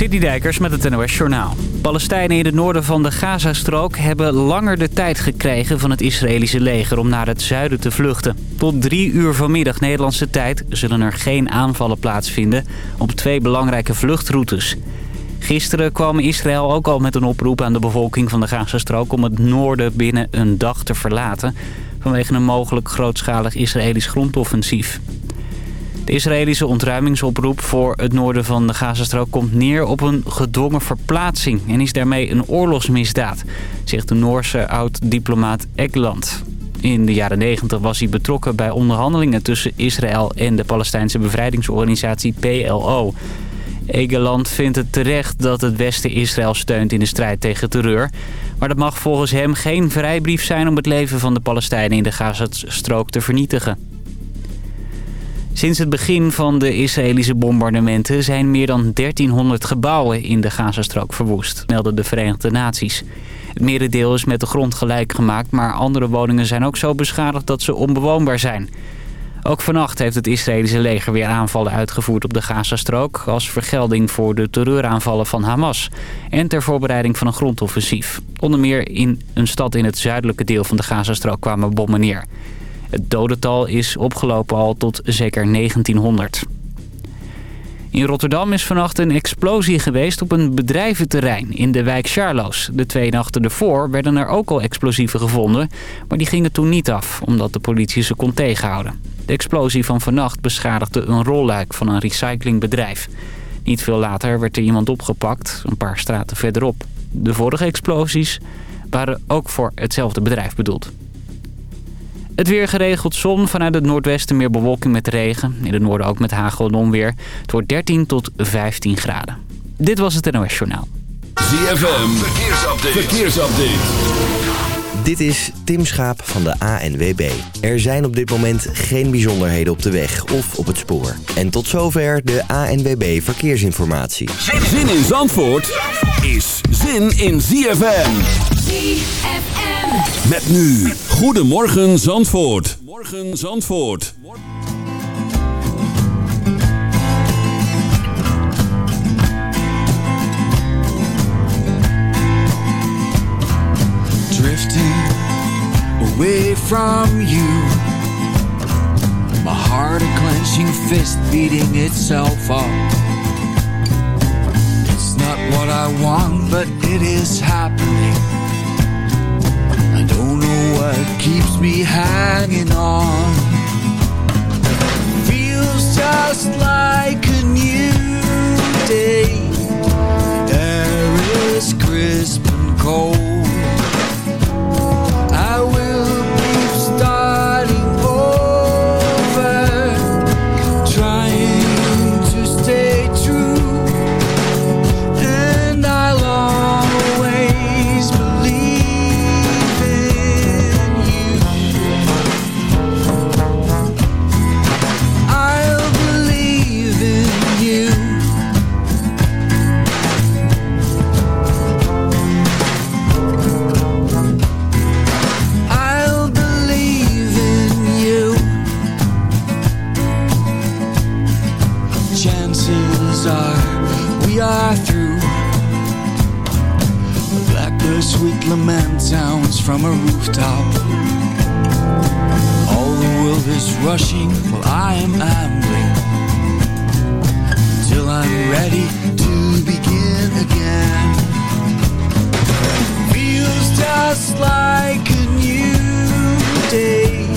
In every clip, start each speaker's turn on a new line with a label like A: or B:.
A: City Dijkers met het NOS Journaal. Palestijnen in het noorden van de Gazastrook hebben langer de tijd gekregen van het Israëlische leger om naar het zuiden te vluchten. Tot drie uur vanmiddag Nederlandse tijd zullen er geen aanvallen plaatsvinden op twee belangrijke vluchtroutes. Gisteren kwam Israël ook al met een oproep aan de bevolking van de Gazastrook om het noorden binnen een dag te verlaten vanwege een mogelijk grootschalig Israëlisch grondoffensief. De Israëlische ontruimingsoproep voor het noorden van de Gazastrook komt neer op een gedwongen verplaatsing en is daarmee een oorlogsmisdaad, zegt de Noorse oud-diplomaat Ekland. In de jaren 90 was hij betrokken bij onderhandelingen tussen Israël en de Palestijnse bevrijdingsorganisatie PLO. Egeland vindt het terecht dat het Westen Israël steunt in de strijd tegen terreur. Maar dat mag volgens hem geen vrijbrief zijn om het leven van de Palestijnen in de Gazastrook te vernietigen. Sinds het begin van de Israëlische bombardementen zijn meer dan 1300 gebouwen in de Gazastrook verwoest, melden de Verenigde Naties. Het merendeel is met de grond gelijk gemaakt, maar andere woningen zijn ook zo beschadigd dat ze onbewoonbaar zijn. Ook vannacht heeft het Israëlische leger weer aanvallen uitgevoerd op de Gazastrook... als vergelding voor de terreuraanvallen van Hamas... en ter voorbereiding van een grondoffensief. Onder meer in een stad in het zuidelijke deel van de Gazastrook kwamen bommen neer. Het dodental is opgelopen al tot zeker 1900. In Rotterdam is vannacht een explosie geweest op een bedrijventerrein in de wijk Charloes. De twee nachten ervoor werden er ook al explosieven gevonden, maar die gingen toen niet af, omdat de politie ze kon tegenhouden. De explosie van vannacht beschadigde een rolluik van een recyclingbedrijf. Niet veel later werd er iemand opgepakt, een paar straten verderop. De vorige explosies waren ook voor hetzelfde bedrijf bedoeld. Het weer geregeld zon. Vanuit het noordwesten meer bewolking met regen. In het noorden ook met hagel en onweer. Het wordt 13 tot 15 graden. Dit was het NOS Journaal.
B: ZFM. Verkeersupdate. Verkeersupdate.
C: Dit is Tim Schaap van de ANWB. Er zijn op dit moment geen bijzonderheden op de weg of op het spoor. En tot zover de ANWB Verkeersinformatie.
B: Zin in Zandvoort is zin in ZFM.
D: ZFM.
B: Met nu. Goedemorgen Zandvoort. Morgen Zandvoort.
E: drifting away from you. My heart a clenching fist beating itself up. It's not what I want, but it is happening. What keeps me hanging on. Feels just like a new day. Air is crisp and cold. Are through. Blackbird sweet lament sounds from a rooftop. All the world is rushing while I am ambling. Till I'm ready to begin again feels just like a new day.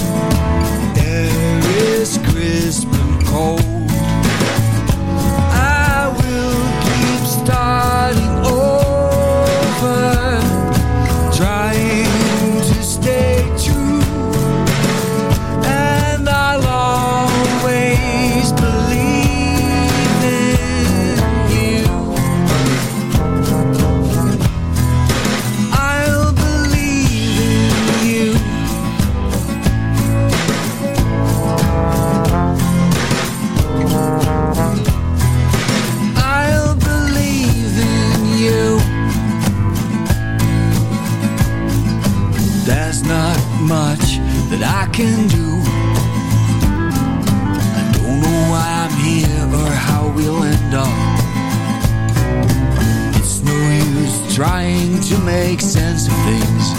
E: Trying to make sense of things.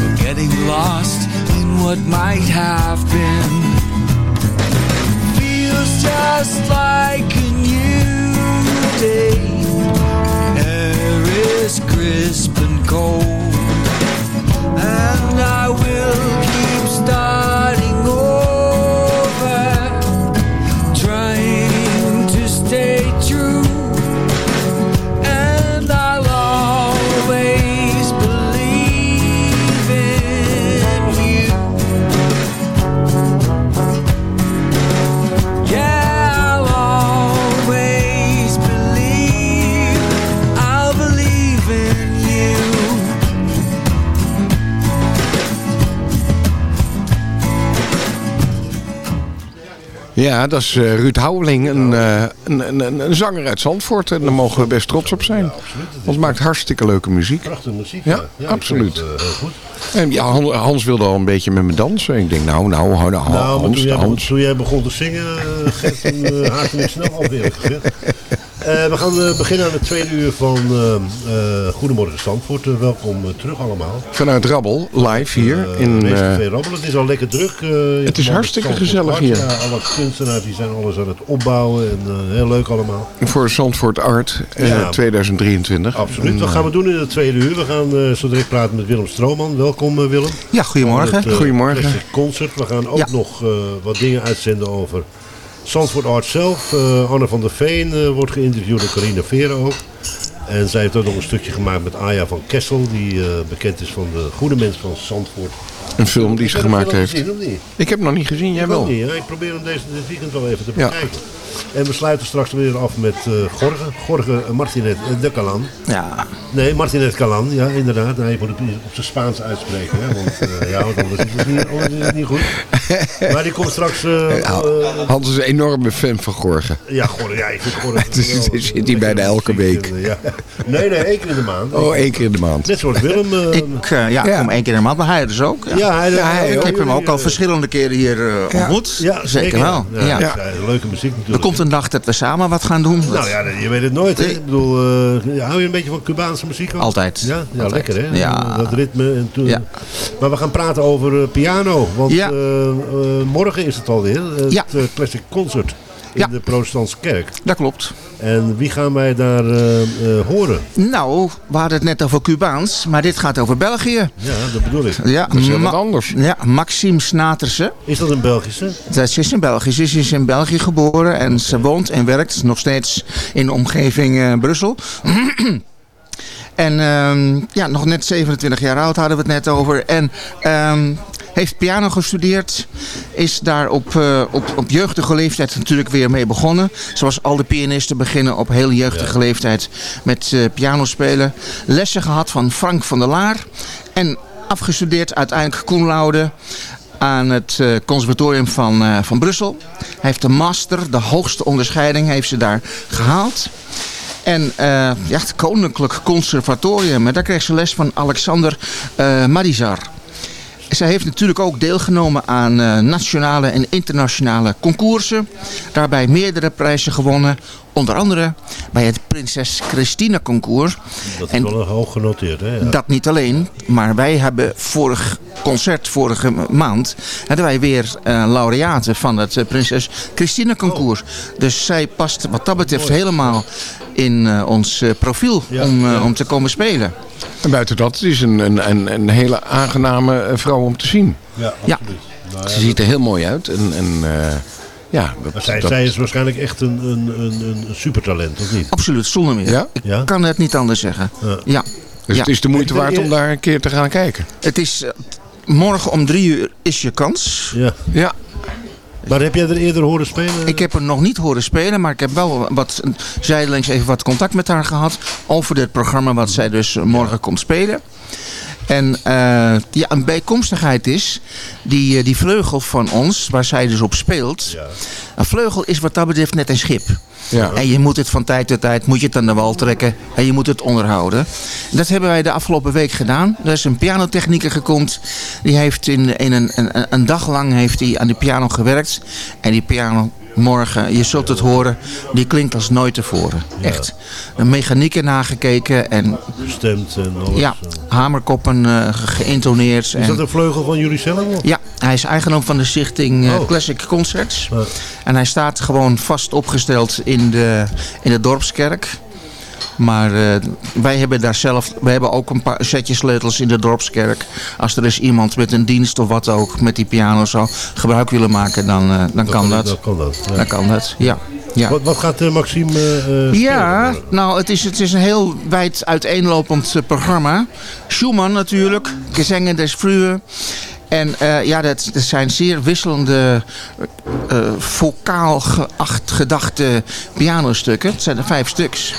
E: But getting lost in what might have been feels just like a new day. Air is crisp and cold, and I will keep starting
D: Ja, dat is eh, Ruud Houweling, een, eh, een, een, een, zanger uit Zandvoort. En daar mogen we best trots op zijn. Want maakt hartstikke leuke muziek.
F: Prachtige muziek.
D: Ja, absoluut.
F: het, eh, goed.
D: En ja, Han- Hans wilde al een beetje met me dansen. Ik denk, nou, nou, nou, nou
F: Nou,
D: Hans,
F: toen jij,
D: Hans.
F: toen jij begon te zingen, uh, toen haakte ik snel af Eh, we gaan eh, beginnen aan het tweede uur van eh, eh, Goedemorgen Zandvoort. Welkom terug allemaal.
D: Vanuit Rabbel, live hier. In, eh,
F: Rabbel. Het is al lekker druk. eh,
D: Het is hartstikke
F: Zandvoort
D: gezellig
F: Art.
D: hier.
F: Ja, alle kunstenaars die zijn alles aan het opbouwen. En heel leuk allemaal.
D: voor Zandvoort Art eh,
F: Ja.
D: 2023.
F: Absoluut.
D: En,
F: Wat gaan we doen in het tweede uur? We gaan eh, zo direct praten met Willem Strooman. Welkom Willem.
G: Ja, goedemorgen.
F: Het,
D: Goedemorgen.
F: Concert. We gaan ook
G: Ja.
F: nog eh, wat dingen uitzenden over Zandvoort Art zelf. Eh, Anne van der Veen eh, wordt geïnterviewd door Carina Veren ook. En zij heeft ook nog een stukje gemaakt met Aya van Kessel. Die eh, bekend is van de goede mens van Zandvoort.
D: Een film die ze gemaakt heeft.
F: gezien, of niet?
D: Ik heb hem nog niet gezien, jij wel.
F: niet. Ik probeer hem deze dit weekend wel even te
D: Ja.
F: bekijken. En we sluiten straks weer af met eh Gorge. Gorge Martinet eh, de Calan.
G: Ja,
F: Nee, Martinet Calan, ja inderdaad. Nee, je moet het op zijn Spaans uitspreken. Hè? Want, eh, ja, want anders is, het niet, anders is het niet goed. Maar die komt straks...
D: Hans is een enorme fan van Gorgen.
F: ja, Gorge, ja, ik vind Gorge...
D: Dus zit hij bijna elke
F: Muziek
D: week.
F: en, ja. Nee, nee, één keer in de maand.
D: Oh, één keer in de maand.
F: Net zoals Willem. eh,
G: ik uh, ja,
D: Ja.
G: kom één keer in de maand, maar hij dus ook. Ja.
F: ja, hij,
G: ik heb hem ook al verschillende keren hier eh, ontmoet.
F: Ja,
G: zeker wel.
F: Ja, leuke muziek
G: Er
F: natuurlijk.
G: komt een dag dat we samen wat gaan doen.
F: Nou ja, je weet het nooit. Hè? Ik bedoel, eh, hou je een beetje van Cubaanse muziek ook?
G: Altijd.
F: Ja, ja
G: Altijd.
F: lekker hè?
G: Ja.
F: Dat ritme. En toen...
G: Ja.
F: Maar we gaan praten over eh, piano. Want morgen is het alweer. Het Classic Concert in
G: Ja.
F: de protestantse kerk.
G: Dat klopt.
F: En wie gaan wij daar eh, eh, horen?
G: Nou, we hadden het net over Cubaans, maar dit gaat over België.
F: Ja, dat bedoel ik.
G: Ja,
D: Dat is heel
G: Ma-
D: wat anders.
G: Ja, Maxime Snaterse.
F: Is dat een Belgische?
G: Dat is in België. Ze is in België geboren en ze woont en werkt nog steeds in de omgeving eh, Brussel. en ehm, ja, nog net 27 jaar oud hadden we het net over. En ehm, heeft piano gestudeerd. Is daar op, eh, op, op jeugdige leeftijd natuurlijk weer mee begonnen. Zoals al de pianisten beginnen op heel jeugdige leeftijd met eh piano spelen. Lessen gehad van Frank van der Laar. En afgestudeerd uiteindelijk cum laude aan het eh, conservatorium van, van Brussel. Hij heeft de master, de hoogste onderscheiding, heeft ze daar gehaald. En eh, ja, het Koninklijk Conservatorium, en daar kreeg ze les van Alexander Marizar. Zij heeft natuurlijk ook deelgenomen aan eh, nationale en internationale concoursen. Daarbij meerdere prijzen gewonnen. Onder andere bij het Prinses Christina concours.
F: Dat is
G: En-
F: wel een hoog genoteerd, hè? Ja.
G: Dat niet alleen, maar wij hebben vorig concert, vorige maand, hadden wij weer eh, laureaten van het eh, Prinses Christina concours. Dus zij past wat dat betreft helemaal in eh, ons eh, profiel
F: Ja,
G: om,
F: ja.
G: om te komen spelen.
D: En buiten dat, het is een, een, een, een hele aangename vrouw om te zien.
F: Ja,
G: Ja.
F: absoluut. Nou,
D: Ze ziet er heel mooi uit. En, en eh, ja, dat,
F: Maar zij,
D: dat-
F: zij is waarschijnlijk echt een, een, een, een supertalent, of niet?
G: Absoluut, zonder meer.
D: Ja?
G: Ik
F: Ja?
G: kan het niet anders zeggen.
F: Ja.
G: Ja,
D: dus
G: ja.
D: het is de moeite waard om daar een keer te gaan kijken.
G: het is... eh, morgen om drie uur is je kans.
F: Ja.
D: Ja,
F: Maar heb jij er eerder horen spelen?
G: Ik heb er nog niet horen spelen, maar ik heb wel wat zijdelings even wat contact met haar gehad over dit programma wat zij dus morgen komt spelen. En eh, ja, een bijkomstigheid is, die, eh, die vleugel van ons, waar zij dus op speelt.
F: Ja.
G: Een vleugel is wat dat betreft net een schip.
D: ja.
G: En je moet het van tijd tot tijd moet je het aan de wal trekken en je moet het onderhouden. En dat hebben wij de afgelopen week gedaan. Er is een pianotechnieker gekomen. Die heeft in, in een, een, een dag lang heeft hij aan de piano gewerkt. En die piano morgen. Je zult het horen. Die klinkt als nooit tevoren. Echt. De mechanieken nagekeken en
F: Gestemd en alles.
G: ja, hamerkoppen ge- geïntoneerd.
F: Is
G: en-
F: dat een vleugel van jullie zelf? of?
G: ja, hij is eigendom van de stichting eh,
F: Oh.
G: Classic Concerts.
F: Ja.
G: En hij staat gewoon vast opgesteld in de, in de dorpskerk. Maar eh, wij hebben daar zelf, wij hebben ook een paar setjes sleutels in de dorpskerk. Als er is iemand met een dienst of wat ook met die piano zou gebruik willen maken, dan, eh, dan kan dat.
F: Dan kan dat. ja.
G: Dan kan dat, ja. ja.
F: Wat, wat gaat eh, Maxime spelen?
G: Ja, nou, het is, het is een heel wijd uiteenlopend programma. Schumann natuurlijk, Gezangen des Frühe. En ja, dat, dat zijn zeer wisselende, vocaal geacht gedachte pianostukken. Het zijn er vijf stuks.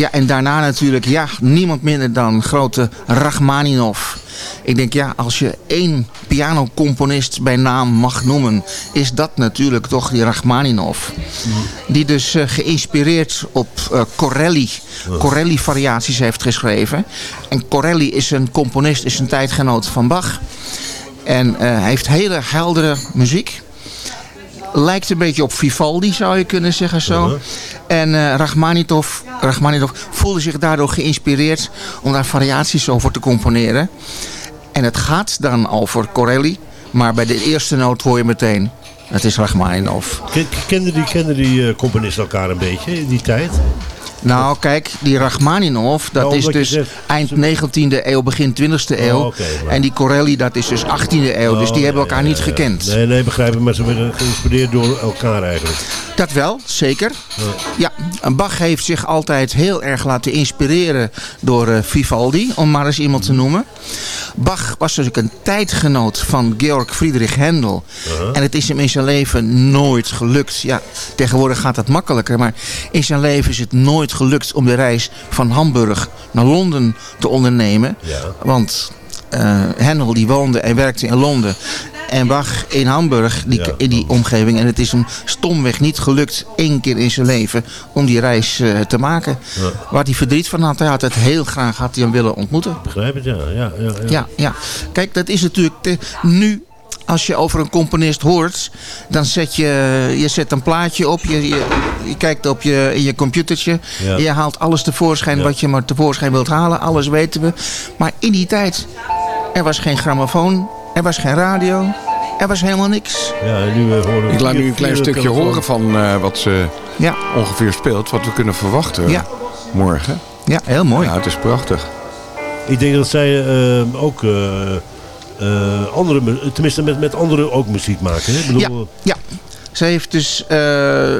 G: Ja, en daarna natuurlijk, ja, niemand minder dan grote Rachmaninov. Ik denk, ja, als je één pianocomponist bij naam mag noemen, is dat natuurlijk toch die Rachmaninov. Die dus eh, geïnspireerd op eh, Corelli, Corelli-variaties heeft geschreven. En Corelli is een componist, is een tijdgenoot van Bach. En eh, hij heeft hele heldere muziek. Lijkt een beetje op Vivaldi, zou je kunnen zeggen zo. En eh Rachmaninoff, Rachmaninoff voelde zich daardoor geïnspireerd om daar variaties over te componeren. En het gaat dan over Corelli, maar bij de eerste noot hoor je meteen, het is Rachmaninoff.
F: Ken- Kenden die, kenden die eh, componisten elkaar een beetje in die tijd?
G: Nou, kijk, die Rachmaninov, dat
F: Oh,
G: is dus
F: zegt-
G: eind 19e eeuw, begin 20e eeuw.
F: Oh, maar-
G: En die Corelli, dat is dus 18e eeuw. dus die
F: Oh,
G: hebben
F: ja,
G: elkaar
F: ja,
G: niet
F: ja.
G: gekend.
F: Nee, nee, begrijp ik. Maar ze werden geïnspireerd door elkaar eigenlijk.
G: Dat wel, zeker. Ja, en Bach heeft zich altijd heel erg laten inspireren door eh, Vivaldi, om maar eens iemand te noemen. Bach was dus ook een tijdgenoot van Georg Friedrich Händel. En het is hem in zijn leven nooit gelukt. Ja, tegenwoordig gaat het makkelijker, maar in zijn leven is het nooit gelukt om de reis van Hamburg naar Londen te ondernemen.
F: Ja.
G: Want Händel die woonde en werkte in Londen. En Bach in Hamburg, die,
F: Ja.
G: in die omgeving. En het is hem stomweg niet gelukt, één keer in zijn leven, om die reis eh, te maken. Waar hij verdriet van had. Hij had het heel graag had hij hem willen ontmoeten.
F: Begrijp het, ja. ja, ja, ja.
G: Ja, ja. Kijk, dat is natuurlijk de, nu... Als je over een componist hoort, dan zet je, je zet een plaatje op, je, je, je kijkt op je, in je computertje,
F: Ja.
G: je haalt alles tevoorschijn
F: Ja.
G: wat je maar tevoorschijn wilt halen, alles weten we. Maar in die tijd, er was geen grammofoon, er was geen radio, er was helemaal niks.
F: Ja, nu eh, horen we
D: Ik laat nu een klein stukje
F: telefoon.
D: horen van eh, wat ze
G: Ja,
D: ongeveer speelt. Wat we kunnen verwachten
G: Ja.
D: morgen.
G: ja heel mooi.
D: Ja, het is prachtig.
F: Ik denk dat zij eh, ook eh, eh, andere, tenminste met, met anderen ook muziek maken. Hè? Bedoel,
G: Ja, ja. Ze heeft dus eh,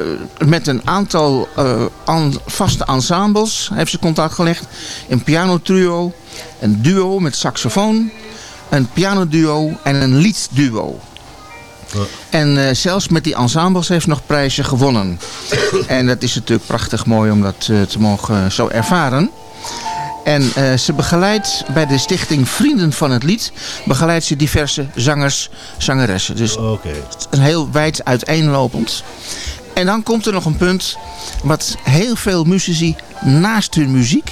G: met een aantal eh, an- vaste ensembles heeft ze contact gelegd. Een pianotrio, een duo met saxofoon, een pianoduo en een liedduo.
F: Ja.
G: En zelfs met die ensembles heeft ze nog prijzen gewonnen. en dat is natuurlijk prachtig mooi om dat te mogen zo ervaren. En eh, ze begeleidt bij de stichting Vrienden van het Lied... begeleidt ze diverse zangers, zangeressen. Dus
F: Oké.
G: een heel wijd uiteenlopend. En dan komt er nog een punt wat heel veel muzici naast hun muziek...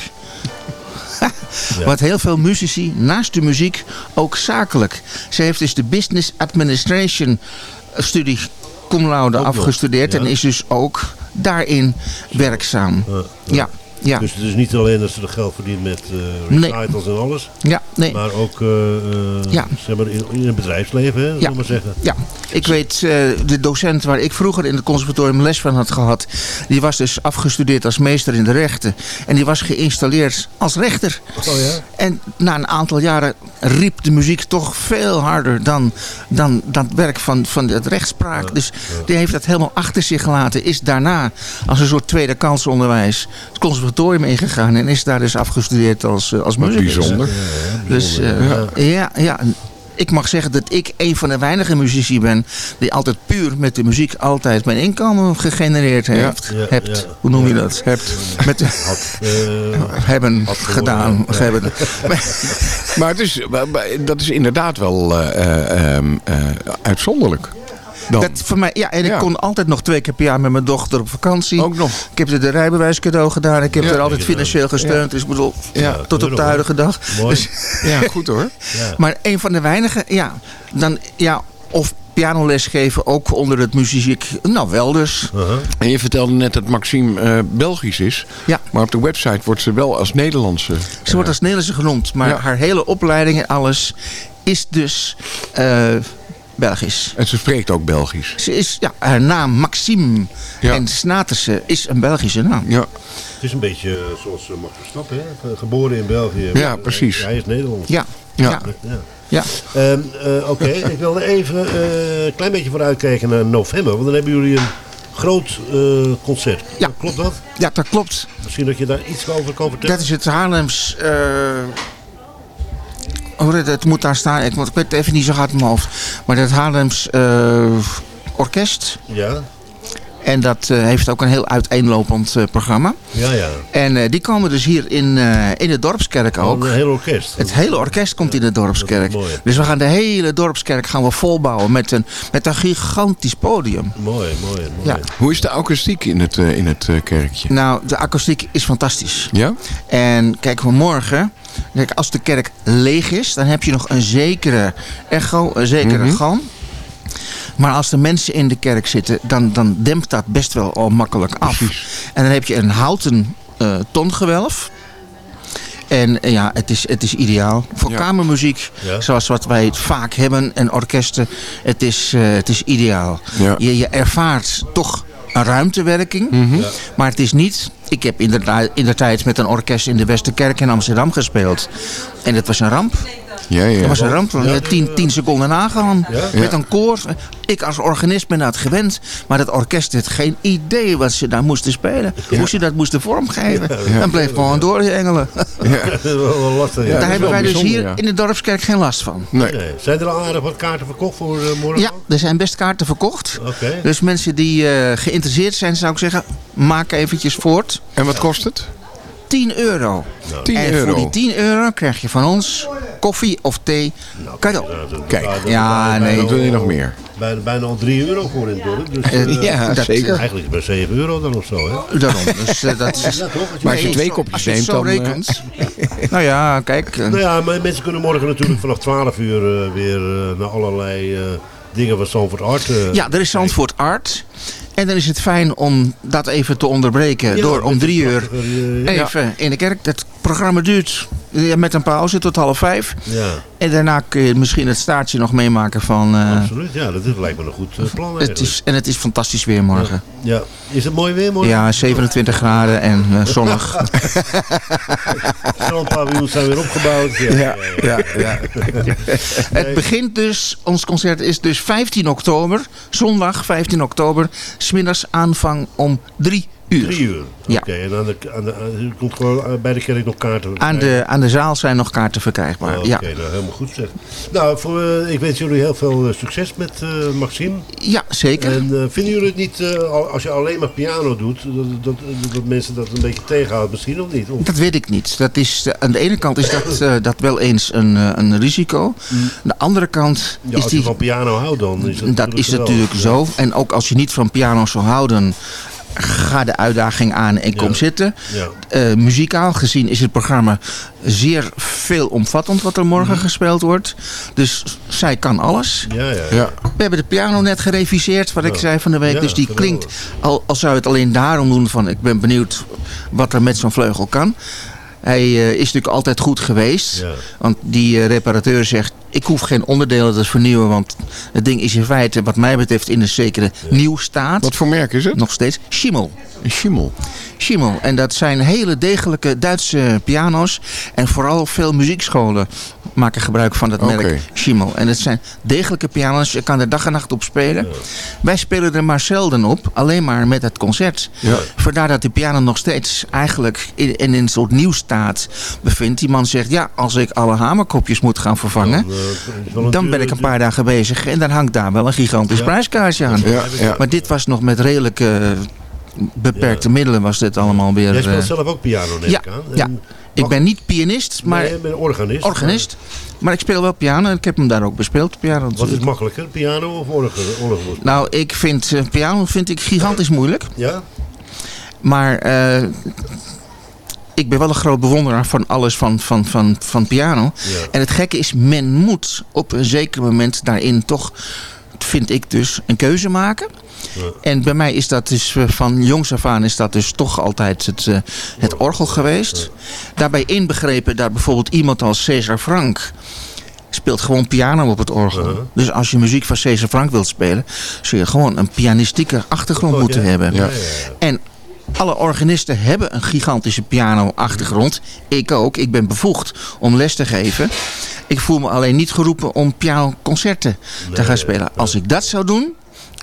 G: Wat heel veel muzici naast de muziek ook zakelijk. Ze heeft dus de Business Administration studie cum laude afgestudeerd.
F: ja.
G: En is dus ook daarin werkzaam.
F: Ja,
G: Ja,
F: Dus het is niet alleen dat ze er geld verdient met
G: Nee.
F: recitals en alles.
G: ja, nee.
F: Maar ook eh, eh,
G: Ja.
F: zeg maar in, in het bedrijfsleven, hè,
G: Ja.
F: maar zeggen.
G: Ja, ik weet, eh, de docent waar ik vroeger in het conservatorium les van had gehad... die was dus afgestudeerd als meester in de rechten. En die was geïnstalleerd als rechter.
F: Oh ja?
G: En na een aantal jaren riep de muziek toch veel harder dan, dan dat werk van, van het rechtspraak. Dus die heeft dat helemaal achter zich gelaten. Is daarna als een soort tweede kansonderwijs het conservatorium ingegaan. En is daar dus afgestudeerd als, eh, als muzikus.
D: bijzonder.
G: Dus eh, ja, ja. Ik mag zeggen dat ik een van de weinige muzici ben die altijd puur met de muziek altijd mijn inkomen gegenereerd heeft.
F: Ja,
G: hebt.
F: ja.
G: Hoe noem je dat?
D: Hebt.
G: Met,
F: Eh,
G: hebben
F: Had
G: gedaan.
F: ja.
G: Hebben.
D: Maar het is, dat is inderdaad wel eh, eh, ehm, eh, uitzonderlijk. Dan.
G: Dat voor mij, ja, en ik
D: Ja.
G: kon altijd nog twee keer per jaar met mijn dochter op vakantie.
D: Ook nog.
G: Ik heb er de rijbewijs cadeau gedaan. Ik heb
D: Ja.
G: er altijd financieel gesteund. Dus ik bedoel,
D: Ja,
G: tot op de huidige dag.
F: Mooi.
G: Dus,
D: Ja, goed hoor.
F: Ja.
G: maar een van de weinigen, ja, dan, ja, of pianoles geven, ook onder het muziek. Nou, wel dus.
F: Uh-huh.
D: En je vertelde net dat Maxime eh, Belgisch is.
G: Ja.
D: Maar op de website wordt ze wel als Nederlandse.
G: Ze wordt als Nederlandse genoemd, maar
D: Ja.
G: haar hele opleiding en alles is dus eh, Belgisch.
D: En ze spreekt ook Belgisch.
G: Ze is, ja, haar naam Maxime
D: Ja.
G: en Snaterse is een Belgische naam.
D: Ja,
F: Het is een beetje eh, zoals uh, Max Verstappen, hè? geboren in België.
D: Ja,
F: Maar,
D: precies.
F: eh, hij is Nederlands.
G: Ja,
D: Ja.
G: ja.
F: Ja.
G: ja.
F: Ehm, eh, Oké, ik wilde even eh, een klein beetje vooruitkijken naar november. Want dan hebben jullie een groot eh, concert.
G: Ja.
F: Klopt dat?
G: ja dat klopt.
F: Misschien dat je daar iets over kan vertellen?
G: Dat is het Haarlems... het, moet daar staan. Ik, ik weet het even niet zo hard in mijn hoofd. Maar het Haarlems eh, Orkest.
F: Ja,
G: En dat eh, heeft ook een heel uiteenlopend eh, programma.
F: ja, ja.
G: En eh, die komen dus hier in, eh, in de Dorpskerk ook.
F: Een heel orkest.
G: Het hele orkest komt in de Dorpskerk. Dus we gaan de hele Dorpskerk gaan we volbouwen met een, met een gigantisch podium.
F: Mooi, mooi, mooi.
G: Ja.
D: Hoe is de akoestiek in het, eh, in het kerkje?
G: Nou, de akoestiek is fantastisch.
D: Ja?
G: En kijk, vanmorgen, kijk, als de kerk leeg is, dan heb je nog een zekere echo, een zekere galm. Maar als de mensen in de kerk zitten, dan, dan dempt dat best wel al makkelijk af.
D: Precies.
G: En dan heb je een houten eh, tongewelf. En eh, ja, het is, het is ideaal. Voor
D: Ja.
G: kamermuziek,
F: Ja.
G: zoals wat wij het vaak hebben, en orkesten, het is, eh, het is ideaal.
D: Ja.
G: Je, je ervaart toch een ruimtewerking.
D: Mhm.
G: Maar het is niet... Ik heb inderdaad in de tijd met een orkest in de Westerkerk in Amsterdam gespeeld. En het was een ramp.
D: Ja, ja.
G: Het was een ramp. Ja. Tien, tien seconden nagaan.
F: Ja?
G: Met een koor. Ik als organist ben dat gewend. Maar het orkest had geen idee wat ze daar moesten spelen. Hoe ze dat moesten vormgeven. En bleef gewoon.
F: Dat is wel lastig. Ja,
D: dat
G: daar hebben wij dus hier
D: ja.
G: in de dorpskerk geen last van.
D: Nee.
F: Nee. Zijn er al aardig wat kaarten verkocht voor eh, morgen?
G: Ja, er zijn best kaarten verkocht.
F: Oké.
G: Dus mensen die eh, geïnteresseerd zijn, zou ik zeggen, maak eventjes voort.
D: En wat kost het?
G: 10 euro.
D: 10
G: en
D: euro.
G: voor die 10 euro krijg je van ons koffie of thee cadeau.
D: Kijk.
G: Ja,
F: bijna
G: nee.
D: wil je nog meer?
F: Bijna, bijna al 3 euro voor in het dorp. Dus,
G: eh,
D: Ja,
G: dat-
D: zeker.
F: Eigenlijk maar 7 euro dan of zo, hè?
G: Daarom. Dus, eh, dat is,
F: Ja, toch?
D: Maar als je twee kopjes neemt, dan...
G: rekent. nou ja, kijk.
F: Nou ja, maar mensen kunnen morgen natuurlijk vanaf 12 uur weer eh, naar allerlei eh, dingen van Zandvoort Art. eh,
G: ja, er is Zandvoort Art. En dan is het fijn om dat even te onderbreken.
F: Ja,
G: door om drie uur
F: eh, ja.
G: even in de kerk. Het programma duurt eh, met een pauze tot half vijf.
F: Ja,
G: En daarna kun je misschien het staartje nog meemaken van... eh,
F: absoluut. Ja, dat is, lijkt me een goed plan
G: het is, en het is fantastisch weer morgen.
F: Ja. Is het mooi weer morgen?
G: Ja, 27 graden en zonnig.
F: De strandpaviljoens zijn weer opgebouwd. Ja, ja, ja.
D: Ja, ja.
G: Het begint dus, ons concert is dus 15 oktober, zondag 15 oktober, smiddags aanvang om 3 uur.
F: Drie uur.
G: Ja.
F: Oké, en aan de, aan de, u komt gewoon bij de kerk nog kaarten.
G: Aan de, aan de zaal zijn nog kaarten verkrijgbaar.
F: Oh, Oké,
G: ja.
F: nou, helemaal goed zeg. Nou, voor, eh, ik wens jullie heel veel eh, succes met eh, Maxime.
G: ja, zeker.
F: En vinden jullie het niet, al- als je alleen maar piano doet, dat, dat, dat mensen dat een beetje tegenhoudt misschien of niet? Of,
G: Dat weet ik niet. Dat is, aan de ene kant is dat, dat wel eens een, een risico. Aan de andere kant
F: ja,
G: is
F: als je
G: die...
F: van piano houdt dan is dat,
G: Dat is natuurlijk zo. En ook als je niet van piano zou houden, ga de uitdaging aan en kom
F: Ja.
G: zitten.
F: Ja.
G: Eh, muzikaal gezien is het programma zeer veelomvattend wat er morgen
F: Mhm.
G: gespeeld wordt. Dus zij kan alles.
F: Ja, ja.
D: Ja.
G: We hebben de piano net gereviseerd, wat ik zei van de week. Dus die
F: geweldig.
G: klinkt, al, al zou je het alleen daarom doen van ik ben benieuwd wat er met zo'n vleugel kan. Hij eh, is natuurlijk altijd goed geweest.
F: Ja.
G: Want die eh, reparateur zegt, ik hoef geen onderdelen te vernieuwen. Want het ding is in feite, wat mij betreft, in een zekere nieuw staat.
D: Wat voor merk is het?
G: Nog steeds Schimmel.
D: Schimmel.
G: Schimmel. En dat zijn hele degelijke Duitse piano's. En vooral veel muziekscholen maken gebruik van dat merk. Schimmel. En het zijn degelijke piano's. Je kan er dag en nacht op spelen. Wij spelen er maar zelden op. Alleen maar met het concert.
D: Ja.
G: Vandaar dat de piano nog steeds eigenlijk in, in een soort nieuwstaat bevindt. Die man zegt, ja, als ik alle hamerkopjes moet gaan vervangen...
F: eh,
G: dan
F: duur-
G: ben ik een paar dagen bezig. En dan hangt daar wel een gigantisch
F: Ja.
G: prijskaartje aan.
D: Ja.
G: Maar dit was nog met redelijk eh, beperkte middelen was dit allemaal weer...
F: Jij speelt
G: eh,
F: zelf ook piano, neem ik aan.
G: ja. Ik ben niet pianist, maar
F: Nee, je bent organist.
G: organist. Maar ik speel wel piano en ik heb hem daar ook bespeeld. Piano
F: Wat is makkelijker, piano of orgel? orgel?
G: Nou, ik vind piano vind ik gigantisch moeilijk.
F: Ja?
G: Maar ik ben wel een groot bewonderaar van alles van, van, van, van piano.
F: Ja.
G: En het gekke is, men moet op een zeker moment daarin toch vind ik dus, een keuze maken. En bij mij is dat dus eh, van jongs af aan is dat dus toch altijd het, eh, het orgel geweest. Daarbij inbegrepen dat bijvoorbeeld iemand als Cesar Frank speelt gewoon piano op het orgel. Dus als je muziek van Cesar Frank wilt spelen, zul je gewoon een pianistieke achtergrond
F: Oh,
G: moeten
F: ja.
G: hebben.
F: Ja.
G: En alle organisten hebben een gigantische piano-achtergrond. Ik ook. Ik ben bevoegd om les te geven. Ik voel me alleen niet geroepen om pianoconcerten te gaan spelen. Als ik dat zou doen,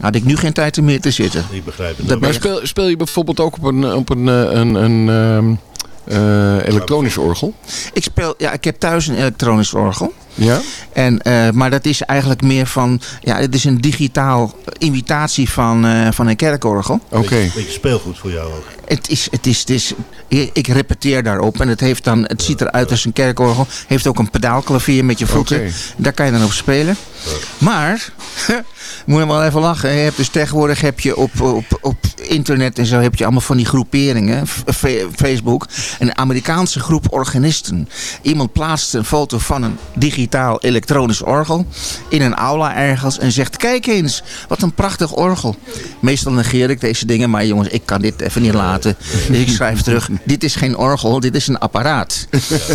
G: had ik nu geen tijd meer te zitten.
F: Ik begrijp het.
D: Maar speel, speel je bijvoorbeeld ook op een, op een, eh, een, een ehm, eh, elektronisch orgel?
G: Ik, speel, ja, ik heb thuis een elektronisch orgel.
D: Ja?
G: En, eh, maar dat is eigenlijk meer van... Ja, het is een digitaal imitatie van, eh, van een kerkorgel.
D: Oké.
F: Beetje, beetje speelgoed voor jou ook.
G: Het is, het is, het is, ik repeteer daarop en het, heeft dan, het ziet eruit als een kerkorgel. Heeft ook een pedaalklavier met je voeten. Daar kan je dan op spelen. Maar, moet je wel even lachen. Je hebt dus tegenwoordig heb je op, op, op internet en zo heb je allemaal van die groeperingen. Facebook. Een Amerikaanse groep organisten. Iemand plaatst een foto van een digitaal elektronisch orgel in een aula ergens en zegt kijk eens, wat een prachtig orgel. Meestal negeer ik deze dingen, maar jongens, ik kan dit even niet laten. Dus ik schrijf terug, dit is geen orgel, dit is een apparaat.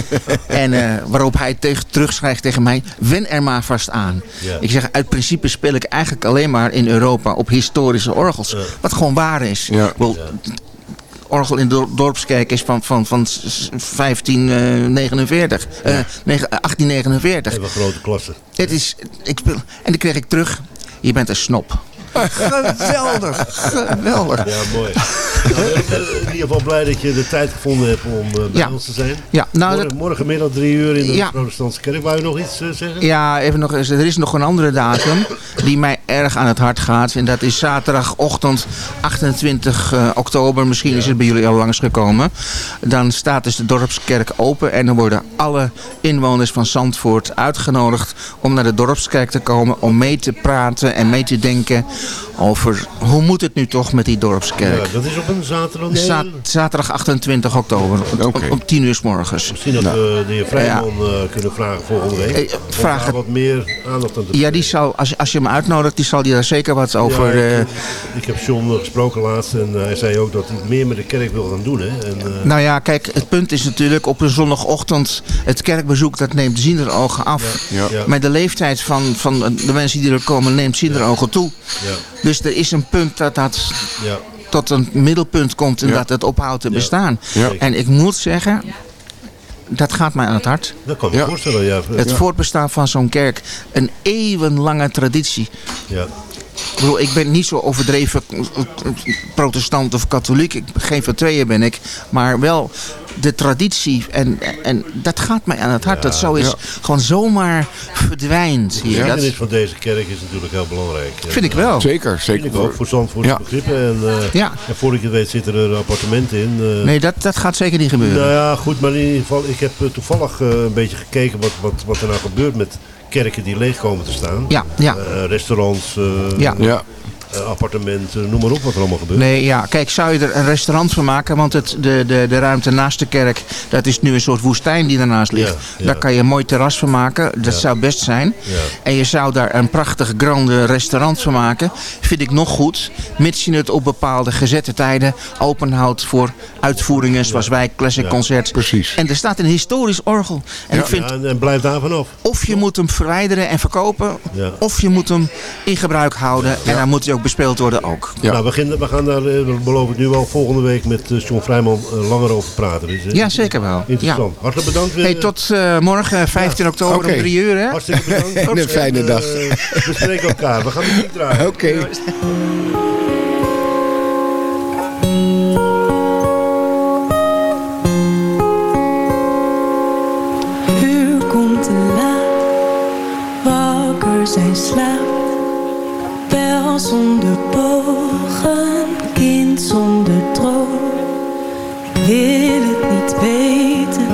G: en eh, waarop hij tegen, terugschrijft tegen mij, wen er maar vast aan.
F: Ja.
G: Ik zeg, uit principe speel ik eigenlijk alleen maar in Europa op historische orgels. Wat gewoon waar is.
D: Ja.
G: Orgel in de dor- dorpskerk is van, van, van s- s- 1549. eh, negen- 1849.
F: Even grote klasse.
G: Het is, ik en dan kreeg ik terug, je bent een snop. Geweldig, geweldig.
F: Ja, mooi. Nou, in ieder geval blij dat je de tijd gevonden hebt om eh, bij
G: Ja.
F: ons te zijn.
G: Ja, nou,
F: Morgen,
G: dat,
F: morgenmiddag drie uur in de
G: Ja.
F: protestantse kerk. Wou je nog iets eh, zeggen?
G: ja, even nog eens. Er is nog een andere datum die mij erg aan het hart gaat. En dat is zaterdagochtend 28 eh, oktober. Misschien is het bij jullie al langsgekomen. Dan staat dus de dorpskerk open. En dan worden alle inwoners van Zandvoort uitgenodigd om naar de dorpskerk te komen. Om mee te praten en mee te denken over hoe moet het nu toch met die dorpskerk.
F: Ja, dat is op een zaterdag. Nee,
G: Za- zaterdag 28 oktober, om,
D: Oké.
G: om 10 uur s morgens.
F: Misschien dat we de heer Vrijman eh, kunnen vragen volgende week.
G: Eh, vraag-
F: wat meer aandacht aan te
G: Ja, die zal, als, als je hem uitnodigt, die zal die daar zeker wat over...
F: Ja,
G: eh,
F: ik, ik heb John eh, gesproken laatst en eh, hij zei ook dat hij meer met de kerk wil gaan doen. Hè? En, eh,
G: nou ja, kijk, het punt is natuurlijk op een zondagochtend... het kerkbezoek, dat neemt zinderogen af.
D: Ja.
F: Ja.
G: Maar de leeftijd van, van de mensen die er komen neemt zinderogen toe.
F: ja,
G: Dus er is een punt dat dat
F: ja.
G: tot een middelpunt komt... en
D: Ja.
G: dat het ophoudt te bestaan.
D: Ja.
G: En ik moet zeggen, dat gaat mij aan het hart.
F: Dat kan ik
D: Ja.
F: voorstellen. Ja.
G: Het voortbestaan van zo'n kerk, een eeuwenlange traditie...
F: ja.
G: Ik bedoel, ik ben niet zo overdreven protestant of katholiek. Ik, geen van tweeën ben ik. Maar wel de traditie. En, en dat gaat mij aan het hart. dat zo is
D: Ja.
G: gewoon zomaar verdwijnt
F: De
G: hier. Dat
F: geschiedenis van deze kerk is natuurlijk heel belangrijk.
G: vind ik wel.
D: Zeker,
F: Vind
D: zeker.
F: ik ook, voor Zandvoortse
D: Ja.
F: begrippen. En, eh,
G: Ja.
F: en voordat je het weet zitten er appartementen in. eh.
G: Nee, dat, dat gaat zeker niet gebeuren.
F: Nou ja, goed, maar in ieder geval, ik heb eh, toevallig eh, een beetje gekeken wat, wat, wat er nou gebeurt met kerken die leeg komen te staan.
G: Ja, ja.
F: Eh, restaurants, eh,
G: Ja.
D: Ja,
F: appartementen, noem maar op wat er allemaal gebeurt.
G: Nee, ja. Kijk, zou je er een restaurant van maken? Want het, de, de, de ruimte naast de kerk, dat is nu een soort woestijn die ernaast ligt.
F: Ja, ja.
G: Daar kan je een mooi terras van maken. Dat zou best zijn.
F: Ja.
G: En je zou daar een prachtig grande restaurant van maken. Vind ik nog goed. Mits je het op bepaalde gezette tijden openhoudt voor uitvoeringen zoals wij Classic
F: Ja.
G: Concert.
D: precies.
G: En er staat een historisch orgel. En ik vind,
F: Ja, en, en blijf daar vanaf.
G: of je moet hem verwijderen en verkopen.
F: Ja.
G: Of je moet hem in gebruik houden. En dan moet hij ook bespeeld worden ook.
D: Ja.
F: Nou, we, gaan, we gaan daar, eh, we beloven het nu al, volgende week met eh, John Vrijman eh, langer over praten. Dus,
G: Ja, zeker wel. Ja.
F: Interessant. Hartelijk bedankt.
G: Hey, tot eh, morgen, 15 oktober
D: Oké.
G: om 3 uur. Hè?
F: Hartstikke bedankt.
D: En een fijne dag.
F: we spreken elkaar. We gaan muziek draaien.
D: Oké.
H: Uur komt te laat, wakker zijn slaapt. Bel zonder bogen, kind zonder droom. Ik wil het niet weten,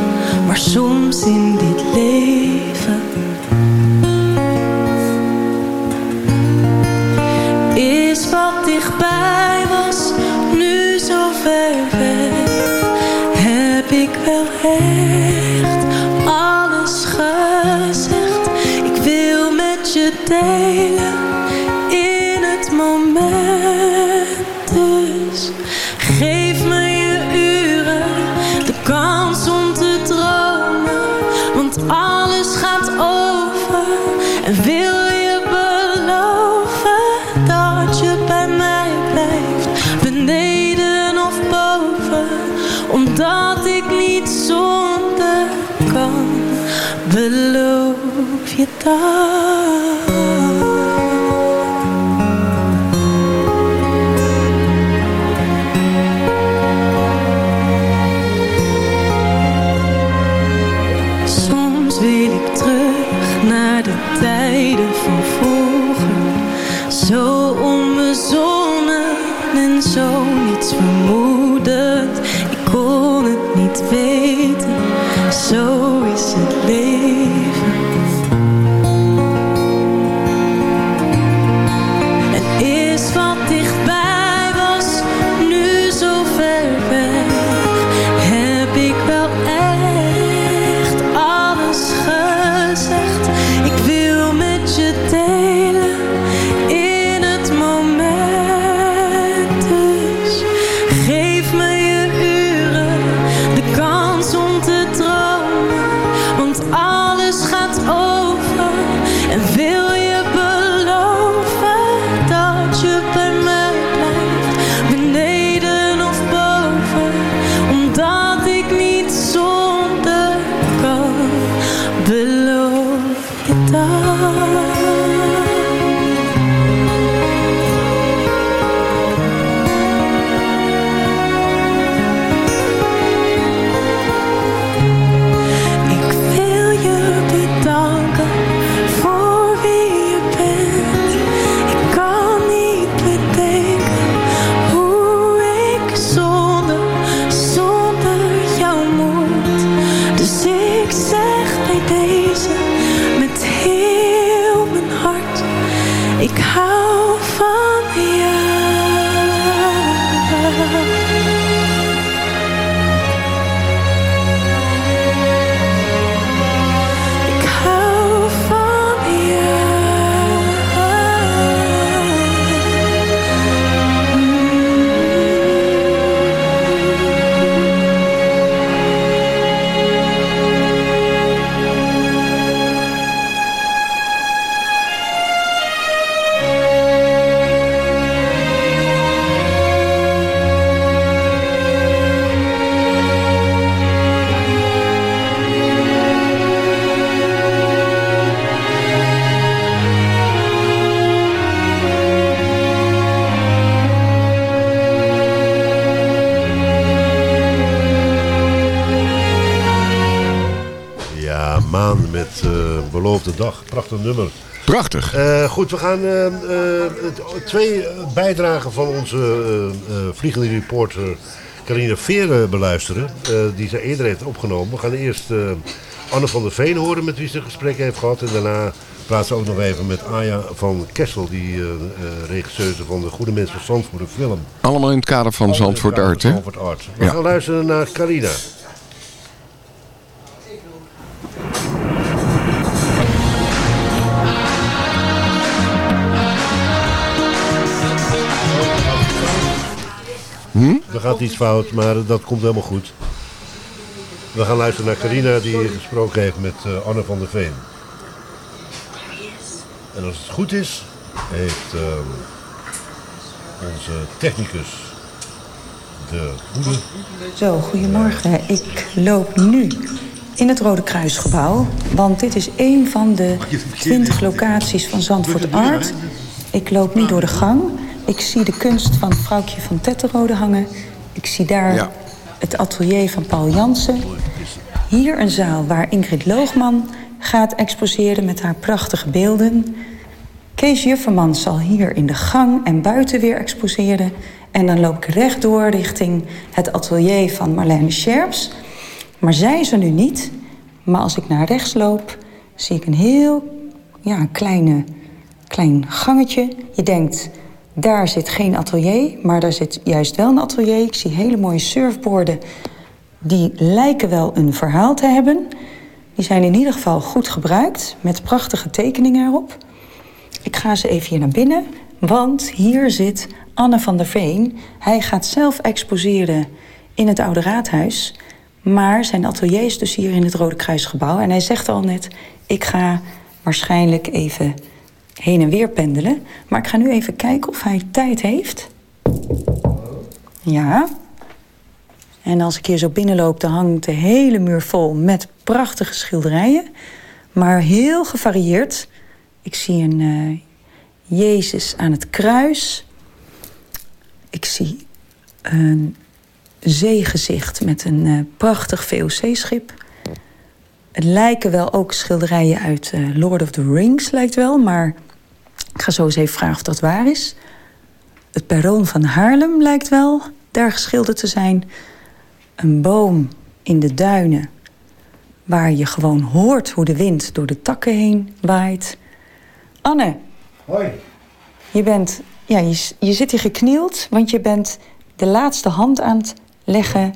H: maar soms in dit leven 가 Prachtig. Eh, goed, we gaan eh, eh, twee bijdragen van onze vliegende reporter Carina Veer eh, beluisteren. die ze eerder heeft opgenomen. We gaan eerst Anne van der Veen horen met wie ze een gesprek heeft gehad. En daarna praat ze ook nog even met Aya van Kessel, die eh, regisseuse van de Goede Mensen van Zandvoort een film.
D: Allemaal in het kader van Zandvoort Art, hè?
H: Zandvoort Art. We
D: Ja.
H: gaan luisteren naar Carina. Er gaat iets fout, maar dat komt helemaal goed. We gaan luisteren naar Carina die gesproken heeft met eh, Anne van der Veen. En als het goed is, heeft ehm, onze technicus de goede
I: Zo, goedemorgen. Ik loop nu in het Rode Kruisgebouw. Want dit is een van de 20 locaties van Zandvoort Art. Ik loop nu door de gang. Ik zie de kunst van vrouwtje van Tetterode hangen. Ik zie daar
D: Ja.
I: het atelier van Paul Jansen. Hier een zaal waar Ingrid Loogman gaat exposeren met haar prachtige beelden. Kees Jufferman zal hier in de gang en buiten weer exposeren. En dan loop ik rechtdoor richting het atelier van Marlene Scherps. Maar zij is er nu niet. Maar als ik naar rechts loop, zie ik een heel ja, kleine, klein gangetje. Je denkt, daar zit geen atelier, maar daar zit juist wel een atelier. Ik zie hele mooie surfboarden. Die lijken wel een verhaal te hebben. Die zijn in ieder geval goed gebruikt, met prachtige tekeningen erop. Ik ga ze even hier naar binnen, want hier zit Anne van der Veen. Hij gaat zelf exposeren in het Oude Raadhuis. Maar zijn atelier is dus hier in het Rode Kruisgebouw. En hij zegt al net, ik ga waarschijnlijk even heen en weer pendelen. Maar ik ga nu even kijken of hij tijd heeft. Ja. En als ik hier zo binnenloop, dan hangt de hele muur vol met prachtige schilderijen. Maar heel gevarieerd. Ik zie een eh, Jezus aan het kruis. Ik zie een zeegezicht met een eh, prachtig VOC-schip. Het lijken wel ook schilderijen uit eh, Lord of the Rings, lijkt wel. Maar ik ga zo eens even vragen of dat waar is. Het perron van Haarlem lijkt wel daar geschilderd te zijn. Een boom in de duinen waar je gewoon hoort hoe de wind door de takken heen waait. Anne,
F: Hoi.
I: je, bent, ja, je, zit hier geknield, want je bent de laatste hand aan het leggen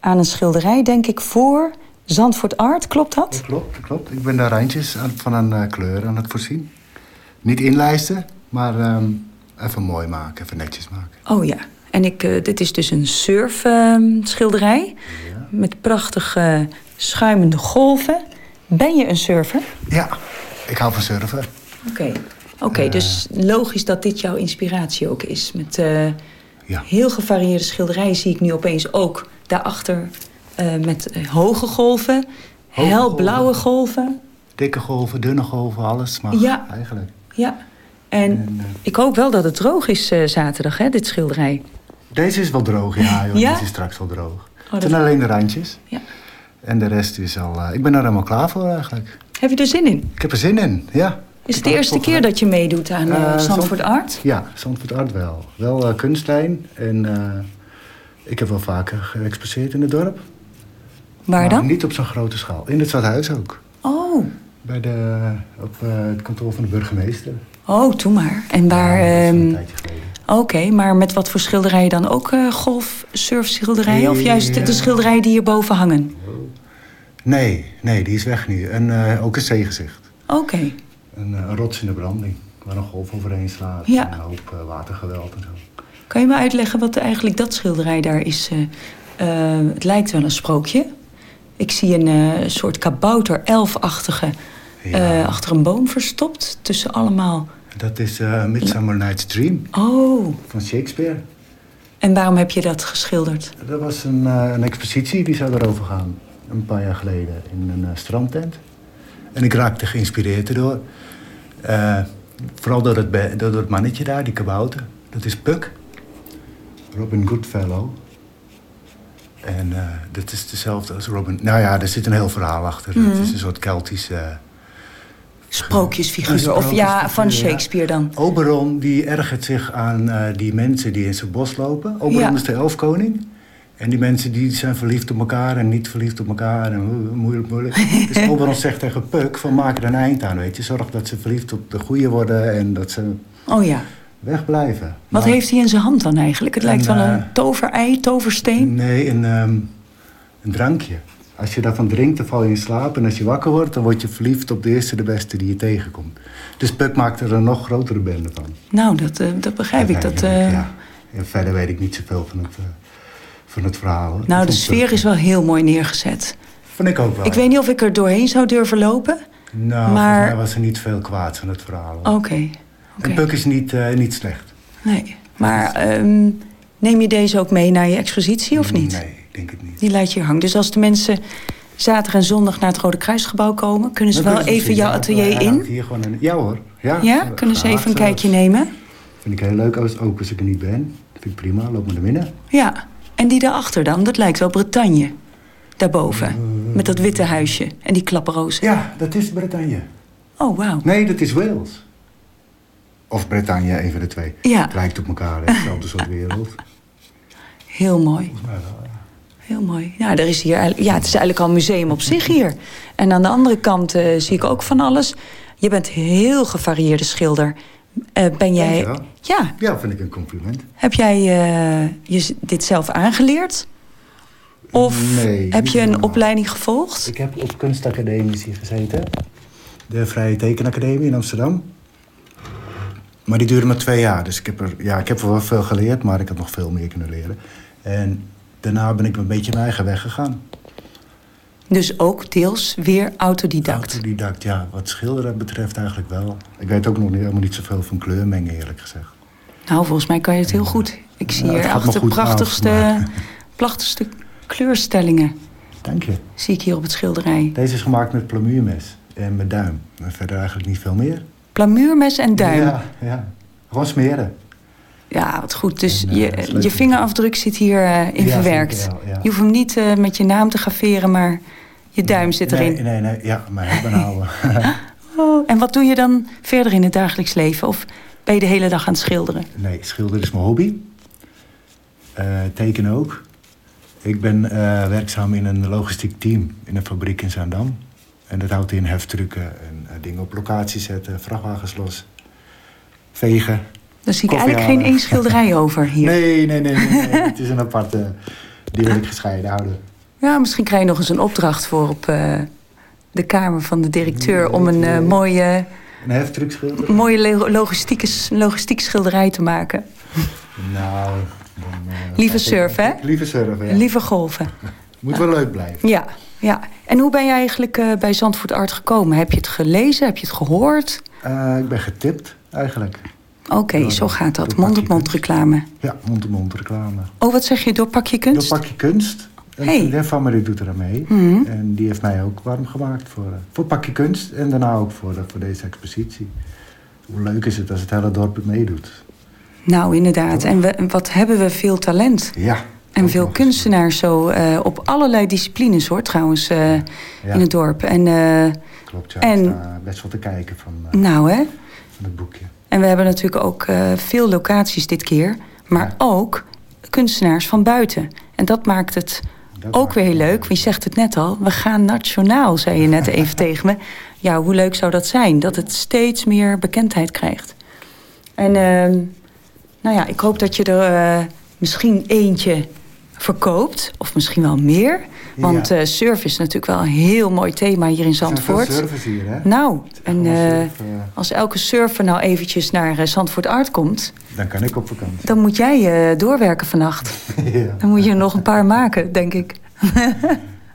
I: aan een schilderij, denk ik, voor Zandvoort Art. Klopt dat?
J: Klopt, klopt. Ik ben daar randjes van een eh, kleur aan het voorzien. Niet inlijsten, maar ehm, even mooi maken, even netjes maken.
I: Oh ja. En ik, eh, dit is dus een surfschilderij met prachtige schuimende golven. Ben je een surfer?
J: Ja, ik hou van surfen.
I: Oké. Oké, dus logisch dat dit jouw inspiratie ook is. Met eh,
J: Ja.
I: heel gevarieerde schilderijen zie ik nu opeens ook daarachter eh, met eh, hoge golven,
J: Hoge
I: helblauwe golven.
J: Dikke golven, dunne golven, alles mag
I: Ja.
J: eigenlijk.
I: Ja. En ik hoop wel dat het droog is eh, zaterdag, hè, dit schilderij.
J: Deze is wel droog, ja joh.
I: Ja?
J: Deze is straks wel droog.
I: dat
J: het zijn alleen de randjes.
I: Ja.
J: En de rest is al... eh, ik ben er helemaal klaar voor eigenlijk.
I: Heb je er zin in?
J: Ik heb er zin in, ja.
I: Is het de eerste keer dat je meedoet aan eh,
J: Eh,
I: Zandvoort
J: Zand-
I: Art?
J: Ja, Zandvoort Art wel. Wel eh, kunstlijn. En eh, ik heb wel vaker geëxposeerd in het dorp.
I: Waar
J: Maar
I: dan?
J: Niet op zo'n grote schaal. In het stadhuis ook.
I: Oh.
J: Bij de, op eh, het kantoor van de burgemeester.
I: Oh, doe maar. En waar...
J: Ja,
I: ehm. Oké, maar met wat voor schilderijen dan? Ook eh golf, surfschilderijen? Of juist de- schilderijen die hierboven hangen?
J: Nee, nee, die is weg nu. En eh, ook een zeegezicht.
I: Oké.
J: Een, een rots in de branding. Waar een golf overheen slaat.
I: Ja.
J: En een hoop watergeweld en zo.
I: Kan je me uitleggen wat eigenlijk dat schilderij daar is? het lijkt wel een sprookje. Ik zie een eh, soort kabouter elfachtige eh, achter een boom verstopt. Tussen allemaal...
J: Dat is eh Midsummer Night's Dream
I: Oh,
J: van Shakespeare.
I: en waarom heb je dat geschilderd?
J: Dat was een, een expositie die zou erover gaan. Een paar jaar geleden in een strandtent. En ik raakte geïnspireerd erdoor. Vooral door het, door het mannetje daar, die kabouter. Dat is Puck. Robin Goodfellow. En eh, dat is dezelfde als Robin... Nou ja, er zit een heel verhaal achter. Het is een soort Keltische...
I: Sprookjesfiguur.
J: Een
I: Of ja, van
J: sprookjesfiguur.
I: Shakespeare dan.
J: Oberon die ergert zich aan eh, die mensen die in zijn bos lopen. Oberon
I: Ja.
J: is de elfkoning. En die mensen die zijn verliefd op elkaar en niet verliefd op elkaar. En mo- moeilijk, moeilijk. dus Oberon zegt tegen Puck van maak er een eind aan. Weet je. Zorg dat ze verliefd op de goede worden en dat ze
I: Oh ja.
J: Wegblijven.
I: Wat
J: Maar-
I: heeft hij in zijn hand dan eigenlijk? Het lijkt
J: Een,
I: wel een
J: eh,
I: toverei, toversteen.
J: Nee, een, ehm, een drankje. Als je daarvan drinkt, dan val je in slaap. En als je wakker wordt, dan word je verliefd op de eerste de beste die je tegenkomt. Dus Puck maakt er een nog grotere bende van.
I: Nou, dat, eh, dat begrijp ik. Dat, eh,
J: Ja. En verder weet ik niet zoveel van het, van het verhaal. hoor.
I: Nou, de sfeer is wel heel mooi neergezet.
J: Vond ik ook wel.
I: Ik weet niet of ik er doorheen zou durven lopen.
J: Nou,
I: maar-
J: was er niet veel kwaad van het verhaal. hoor.
I: Oké.
J: En Puck is niet, eh, niet slecht.
I: Nee. Maar ehm, neem je deze ook mee naar je expositie of niet?
J: Nee, ik denk het niet.
I: Die laat je hier hangen. Dus als de mensen zaterdag en zondag naar het Rode Kruisgebouw komen... kunnen ze
J: Dan
I: wel even jouw atelier in?
J: Hier gewoon een... Ja hoor. Ja,
I: Ja? Kunnen ze even een
J: zelfs.
I: kijkje nemen?
J: Vind ik heel leuk, als, ook als ik er niet ben. Dat vind ik prima, loop maar naar binnen.
I: Ja. En die daarachter dan? Dat lijkt wel Bretagne. Daarboven. Met dat witte huisje. En die klapperrozen.
J: Ja, dat is Bretagne.
I: Oh, wauw.
J: Nee, dat is Wales. Of Bretagne, een van de twee.
I: Ja.
J: Het lijkt op elkaar, hè. hetzelfde soort wereld.
I: Heel mooi. Heel mooi. Ja, er is hier, ja, het is eigenlijk al een museum op zich hier. En aan de andere kant eh, zie ik ook van alles. Je bent een heel gevarieerde schilder. Eh, ben jij... Ja.
J: Ja, vind ik een compliment.
I: Heb jij eh, je dit zelf aangeleerd? Of
J: Nee,
I: heb je een
J: helemaal.
I: opleiding gevolgd?
J: Ik heb op kunstacademies hier gezeten. De Vrije Tekenacademie in Amsterdam. Maar die duurde maar twee jaar. Dus ik heb, er, ja, ik heb er wel veel geleerd, maar ik had nog veel meer kunnen leren. En daarna ben ik een beetje mijn eigen weg gegaan.
I: Dus ook deels weer autodidact.
J: Autodidact, ja. Wat schilderen betreft eigenlijk wel. Ik weet ook nog niet, helemaal niet zoveel van kleurmengen, eerlijk gezegd.
I: Nou, volgens mij kan je het heel goed. Ik zie hier
J: me
I: achter
J: af,
I: prachtigste,
J: maar-
I: prachtigste kleurstellingen.
J: Dank je.
I: Zie ik hier op het schilderij.
J: Deze is gemaakt met plamuurmes en met duim. En verder eigenlijk niet veel meer.
I: Plamuurmes en duim.
J: Ja, ja. Gewoon smeren.
I: Ja, wat goed. Dus
J: En, eh,
I: je, je vingerafdruk zit hier eh, in
J: Ja,
I: verwerkt.
J: zeker wel, ja.
I: Je hoeft hem niet eh, met je naam te graveren, maar je duim zit erin.
J: Nee, nee, nee. Ja, mijn hebben houden.
I: Oh, en wat doe je dan verder in het dagelijks leven? Of ben je de hele dag aan het schilderen?
J: nee, schilderen is mijn hobby. Tekenen ook. Ik ben werkzaam in een logistiek team in een fabriek in Zaandam. En dat houdt in heftrucken en dingen op locatie zetten, vrachtwagens los, vegen.
I: Dan zie ik eigenlijk geen één schilderij over hier.
J: Nee, nee, nee, nee, nee. het is een aparte. Die wil ik gescheiden houden.
I: Ja, misschien krijg je nog eens een opdracht voor op eh, de kamer van de directeur... om een eh, mooie,
J: Een heftruck schilderen?
I: mooie logistieke, logistiek schilderij te maken.
J: Nou, dan, eh, ik-
I: surfen, hè?
J: Liever surfen, ja.
I: Liever golven.
J: Moet wel leuk blijven.
I: Ja, ja. En hoe ben jij eigenlijk eh, bij Zandvoort Art gekomen? Heb je het gelezen? Heb je het gehoord?
J: Eh, ik ben getipt, eigenlijk.
I: Oké, zo gaat dat. Mond-op-mond reclame.
J: Ja, mond-to-mond reclame.
I: Oh, wat zeg je? Door pak je kunst?
J: Door Pakje Kunst. Een
I: Hey.
J: vriendin van me die doet er aan mee.
I: Mhm.
J: En die heeft mij ook warm gemaakt voor, eh, voor Pakje Kunst. En daarna ook voor, voor deze expositie. Hoe leuk is het als het hele dorp het meedoet.
I: Nou, inderdaad. En we, wat hebben we veel talent.
J: Ja.
I: En veel kunstenaars zo eh, op allerlei disciplines hoor, trouwens, eh,
J: Ja.
I: in het dorp. En, eh,
J: Klopt, ja.
I: En-
J: best wel te kijken van,
I: nou hè.
J: van het boekje.
I: En we hebben natuurlijk ook veel locaties dit keer. Maar ook kunstenaars van buiten. En dat maakt het ook weer heel leuk. Want je zegt het net al. We gaan nationaal, zei je net even tegen me. Ja, hoe leuk zou dat zijn? Dat het steeds meer bekendheid krijgt. En ehm, nou ja, ik hoop dat je er misschien eentje verkoopt. Of misschien wel meer. Want
J: Ja.
I: eh surf is natuurlijk wel een heel mooi thema hier in
J: Er
I: Zandvoort.
J: surfers hier, hè?
I: Nou, en eh,
J: surf, eh.
I: als elke surfer nou eventjes naar Zandvoort Art komt...
J: Dan kan ik op vakantie.
I: dan moet jij doorwerken vannacht.
J: ja.
I: Dan moet je er nog een paar maken, denk ik.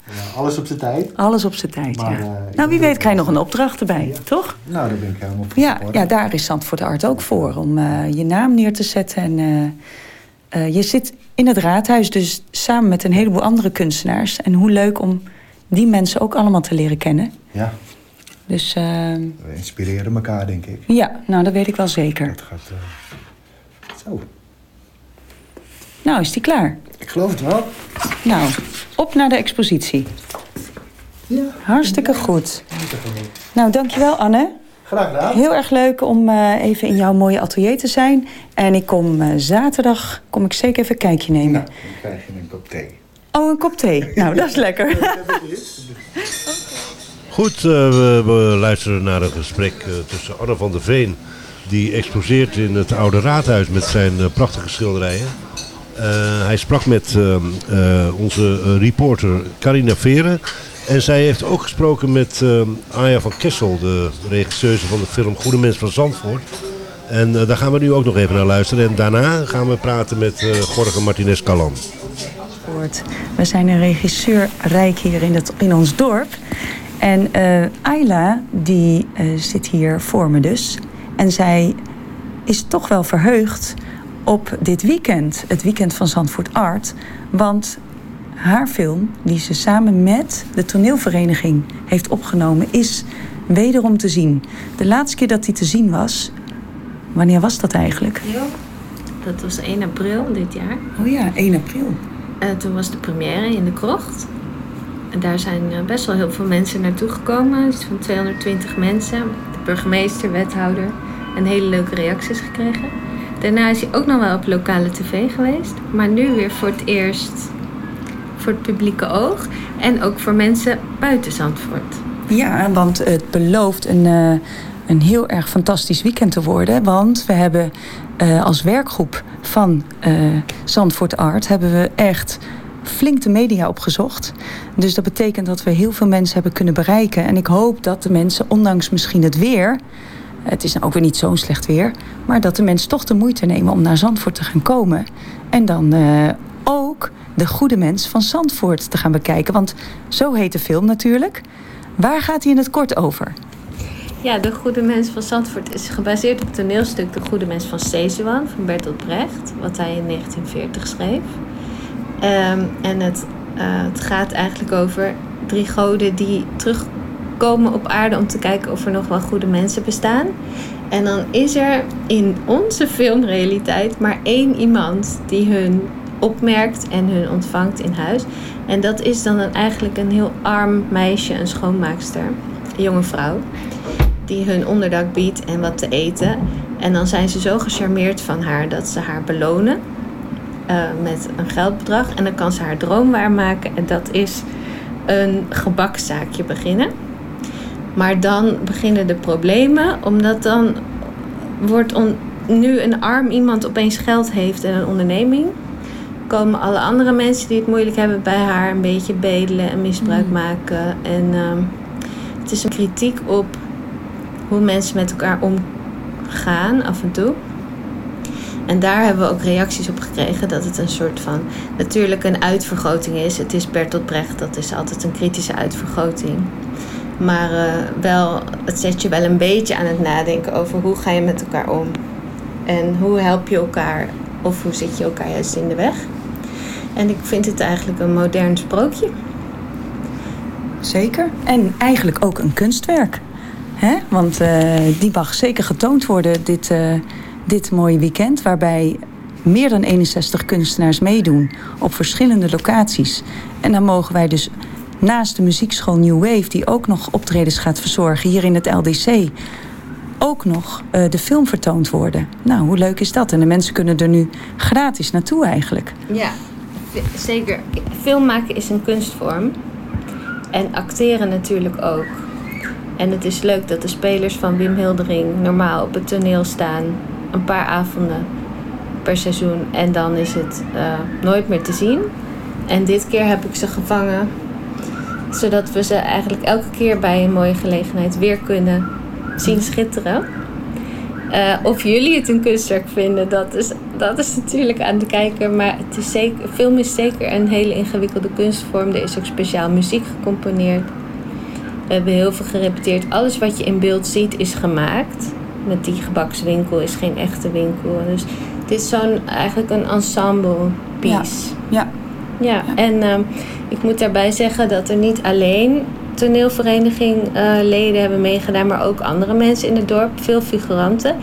J: Ja, alles op zijn tijd.
I: Alles op zijn tijd,
J: Maar,
I: ja. nou, wie weet krijg je nog een opdracht erbij, toch?
J: Nou, daar ben ik helemaal voor.
I: Ja, ja, daar is Zandvoort Art ook voor. Om je naam neer te zetten. En, je zit in het raadhuis dus samen met een heleboel andere kunstenaars. En hoe leuk om die mensen ook allemaal te leren kennen.
J: Ja,
I: Dus eh,
J: we inspireren elkaar, denk ik.
I: ja, nou, dat weet ik wel zeker.
J: Dat gaat... eh, Zo,
I: Nou, is die klaar?
J: ik geloof het wel.
I: Nou, op naar de expositie.
J: Ja.
I: Hartstikke goed. Nou, dankjewel Anne.
J: Graag gedaan.
I: Heel erg leuk om eh, even in jouw mooie atelier te zijn. En ik kom eh, zaterdag, kom ik zeker even een kijkje nemen.
J: Nou, dan krijg je een kop thee.
I: Oh, een kop thee. Nou, dat is lekker.
F: Goed, eh, we, we luisteren naar een gesprek tussen Anne van der Veen. Die exposeert in het Oude Raadhuis met zijn eh, prachtige schilderijen. Eh, hij sprak met eh, eh, onze eh, reporter Carina Veren. En zij heeft ook gesproken met eh Aya van Kessel, de regisseuse van de film Goede Mens van Zandvoort. En eh, daar gaan we nu ook nog even naar luisteren. En daarna gaan we praten met eh Jorge Martinez Calan.
I: We zijn een regisseur rijk hier in, het, in ons dorp. En eh Ayla, die zit hier voor me dus. En zij is toch wel verheugd op dit weekend. Het weekend van Zandvoort Art. Want haar film, die ze samen met de toneelvereniging heeft opgenomen... is wederom te zien. De laatste keer dat die te zien was... Wanneer was dat eigenlijk?
K: Dat was 1 april dit jaar.
I: Oh ja, 1 april.
K: Eh, toen was de première in de krocht. En daar zijn eh, best wel heel veel mensen naartoe gekomen. Iets van 220 mensen. De burgemeester, wethouder. En hele leuke reacties gekregen. Daarna is hij ook nog wel op lokale tv geweest. Maar nu weer voor het eerst voor het publieke oog. En ook voor mensen buiten Zandvoort.
I: Ja, want het belooft een, eh, een heel erg fantastisch weekend te worden. Want we hebben eh, als werkgroep van eh, Zandvoort Art... hebben we echt flink de media opgezocht. Dus dat betekent dat we heel veel mensen hebben kunnen bereiken. En ik hoop dat de mensen, ondanks misschien het weer... Het is nou ook weer niet zo'n slecht weer. Maar dat de mensen toch de moeite nemen om naar Zandvoort te gaan komen. En dan De Goede Mens van Zandvoort te gaan bekijken. Want zo heet de film natuurlijk. Waar gaat hij in het kort over?
K: Ja, De Goede Mens van Zandvoort is gebaseerd op het toneelstuk De Goede Mens van Sezuan van Bertolt Brecht, wat hij in 1940 schreef. Ehm, en het, eh, het gaat eigenlijk over drie goden die terugkomen op aarde om te kijken of er nog wel goede mensen bestaan. En dan is er in onze filmrealiteit maar één iemand die hun opmerkt en hun ontvangt in huis. En dat is dan eigenlijk een heel arm meisje, een schoonmaakster, een jonge vrouw, die hun onderdak biedt en wat te eten. En dan zijn ze zo gecharmeerd van haar dat ze haar belonen eh, met een geldbedrag. En dan kan ze haar droom waarmaken en dat is een gebakszaakje beginnen. Maar dan beginnen de problemen, omdat dan wordt nu een arm iemand opeens geld heeft en een onderneming. Komen alle andere mensen die het moeilijk hebben bij haar een beetje bedelen en misbruik maken. En ehm, het is een kritiek op hoe mensen met elkaar omgaan af en toe. En daar hebben we ook reacties op gekregen dat het een soort van natuurlijk een uitvergroting is. Het is Bertolt Brecht, dat is altijd een kritische uitvergroting. Maar eh, wel, het zet je wel een beetje aan het nadenken over hoe ga je met elkaar om. En hoe help je elkaar of hoe zit je elkaar juist in de weg. En ik vind het eigenlijk een modern sprookje.
I: Zeker. En eigenlijk ook een kunstwerk. Hè? Want eh, die mag zeker getoond worden dit, eh, dit mooie weekend. Waarbij meer dan 61 kunstenaars meedoen op verschillende locaties. En dan mogen wij dus naast de muziekschool New Wave... die ook nog optredens gaat verzorgen hier in het LDC... ook nog eh, de film vertoond worden. Nou, hoe leuk is dat? En de mensen kunnen er nu gratis naartoe eigenlijk.
K: Ja, zeker. Film maken is een kunstvorm. En acteren natuurlijk ook. En het is leuk dat de spelers van Wim Hildering normaal op het toneel staan. Een paar avonden per seizoen. En dan is het eh, nooit meer te zien. En dit keer heb ik ze gevangen. Zodat we ze eigenlijk elke keer bij een mooie gelegenheid weer kunnen zien schitteren. Eh, of jullie het een kunstwerk vinden, dat is, dat is natuurlijk aan de kijker. Maar het is zeker, film is zeker een hele ingewikkelde kunstvorm. Er is ook speciaal muziek gecomponeerd. We hebben heel veel gerepeteerd. Alles wat je in beeld ziet is gemaakt. Met die gebakswinkel is geen echte winkel. Dus het is zo'n eigenlijk een ensemble piece.
I: Ja.
K: Ja, en ehm, ik moet daarbij zeggen dat er niet alleen toneelvereniging eh, leden hebben meegedaan, maar ook andere mensen in het dorp, veel figuranten.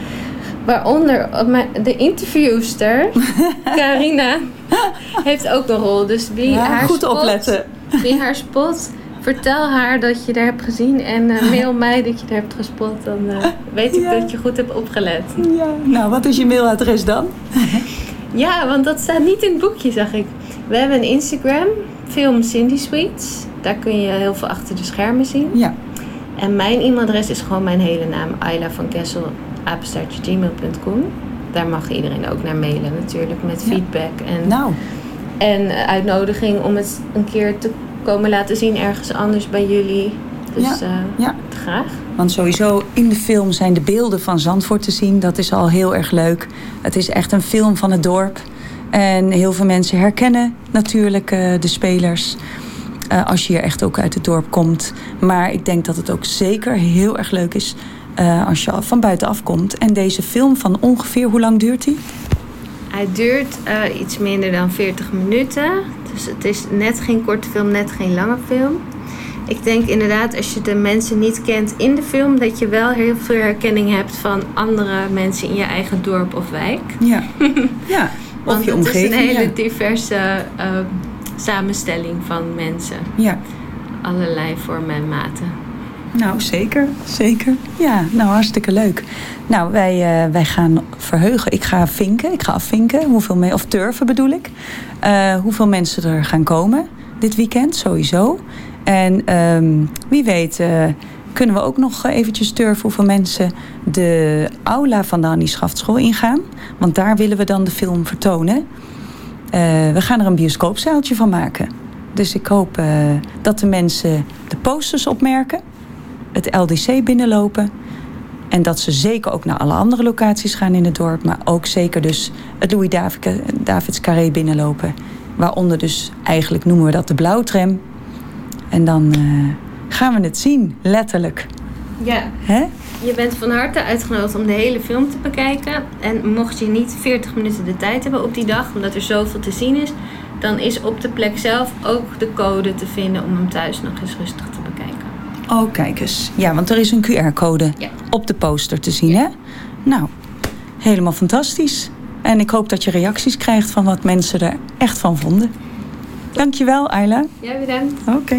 K: Waaronder de interviewster, Carina, heeft ook een rol. Dus wie
I: Ja,
K: haar
I: goed
K: spot,
I: opletten.
K: Wie haar spot, vertel haar dat je daar hebt gezien en eh, mail mij dat je daar hebt gespot. Dan eh, weet ik
I: Ja.
K: dat je goed hebt opgelet.
I: Ja. Nou, wat is je mailadres dan?
K: Ja, want dat staat niet in het boekje, zag ik. We hebben een Instagram, Film Cindy Sweets. Daar kun je heel veel achter de schermen zien.
I: Ja.
K: En mijn e-mailadres is gewoon mijn hele naam, Ayla van Kessel, apenstaartje.gmail.com. Daar mag iedereen ook naar mailen natuurlijk, met
I: Ja.
K: feedback en,
I: Nou,
K: en uitnodiging om het een keer te komen laten zien ergens anders bij jullie. Dus
I: Ja.
K: eh,
I: ja.
K: graag.
I: Want sowieso in de film zijn de beelden van Zandvoort te zien. Dat is al heel erg leuk. Het is echt een film van het dorp. En heel veel mensen herkennen natuurlijk eh, de spelers. Eh, als je hier echt ook uit het dorp komt. Maar ik denk dat het ook zeker heel erg leuk is eh, als je van buitenaf komt. En deze film van ongeveer, hoe lang duurt die?
K: Hij duurt eh, iets minder dan 40 minuten. Dus het is net geen korte film, net geen lange film. Ik denk inderdaad, als je de mensen niet kent in de film, dat je wel heel veel herkenning hebt van andere mensen in je eigen dorp of wijk.
I: Ja, ja. of
K: Want
I: je
K: het
I: omgeving.
K: is een hele
I: ja.
K: diverse samenstelling van mensen.
I: ja.
K: Allerlei vormen en maten.
I: Nou, zeker. Zeker. Ja, nou hartstikke leuk. Nou, wij, eh, wij gaan verheugen. Ik ga vinken. Ik ga afvinken. Hoeveel me of turven bedoel ik. Eh, hoeveel mensen er gaan komen dit weekend, sowieso. En ehm, wie weet eh, kunnen we ook nog eventjes turven hoeveel mensen de aula van de Annie Schaftschool ingaan. Want daar willen we dan de film vertonen. Eh, we gaan er een bioscoopzaaltje van maken. Dus ik hoop eh, dat de mensen de posters opmerken het LDC binnenlopen. En dat ze zeker ook naar alle andere locaties gaan in het dorp. Maar ook zeker dus het Louis David- Davids Carré binnenlopen.
L: Waaronder dus eigenlijk noemen we dat de blauwtram. En dan eh, gaan we het zien, letterlijk.
K: Ja,
L: Hè?
K: je bent van harte uitgenodigd om de hele film te bekijken. En mocht je niet 40 minuten de tijd hebben op die dag, omdat er zoveel te zien is, dan is op de plek zelf ook de code te vinden om hem thuis nog eens rustig te bekijken.
L: Oh, kijk eens. Ja, want er is een QR-code
K: Ja.
L: op de poster te zien, hè? Nou, helemaal fantastisch. En ik hoop dat je reacties krijgt van wat mensen er echt van vonden. Dankjewel, Ayla.
K: Ja, bedankt.
L: Oké.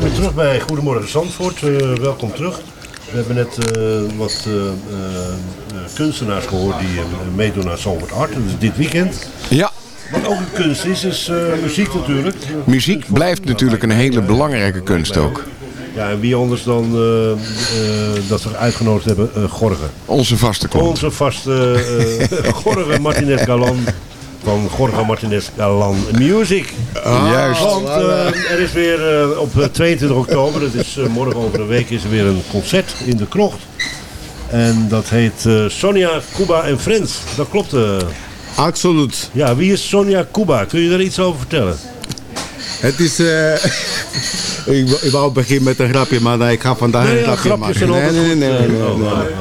F: Zijn weer terug bij Goedemorgen Zandvoort. Eh, welkom terug. We hebben net eh, wat eh, kunstenaars gehoord die meedoen aan Zandvoort Art. Dat is dit weekend.
D: Ja,
F: Wat ook een kunst is, is muziek natuurlijk.
D: muziek blijft natuurlijk een hele belangrijke kunst ook.
F: Ja, en wie anders dan eh, dat we uitgenodigd hebben, eh Gorgen.
D: Onze vaste klant.
F: Onze vaste Gorgen Martinez Galan van Gorgen Martinez Galan Music.
D: Juist.
F: Want eh, er is weer eh, op eh, 22 oktober, dat is eh, morgen over een week, is er weer een concert in de krocht. En dat heet eh, Sonja, Cuba en Friends. Dat klopt. eh.
M: Absoluut.
F: Ja, wie is Sonja Cuba? Kun je daar iets over vertellen?
M: Het is... eh, ik, wou- ik wou beginnen met een grapje, maar nee, ik ga vandaag
F: Nee,
M: een grapje maken. nee, nee, nee,
F: eh,
M: nee,
F: oh,
M: nee,
F: oh,
M: nee.
F: oh.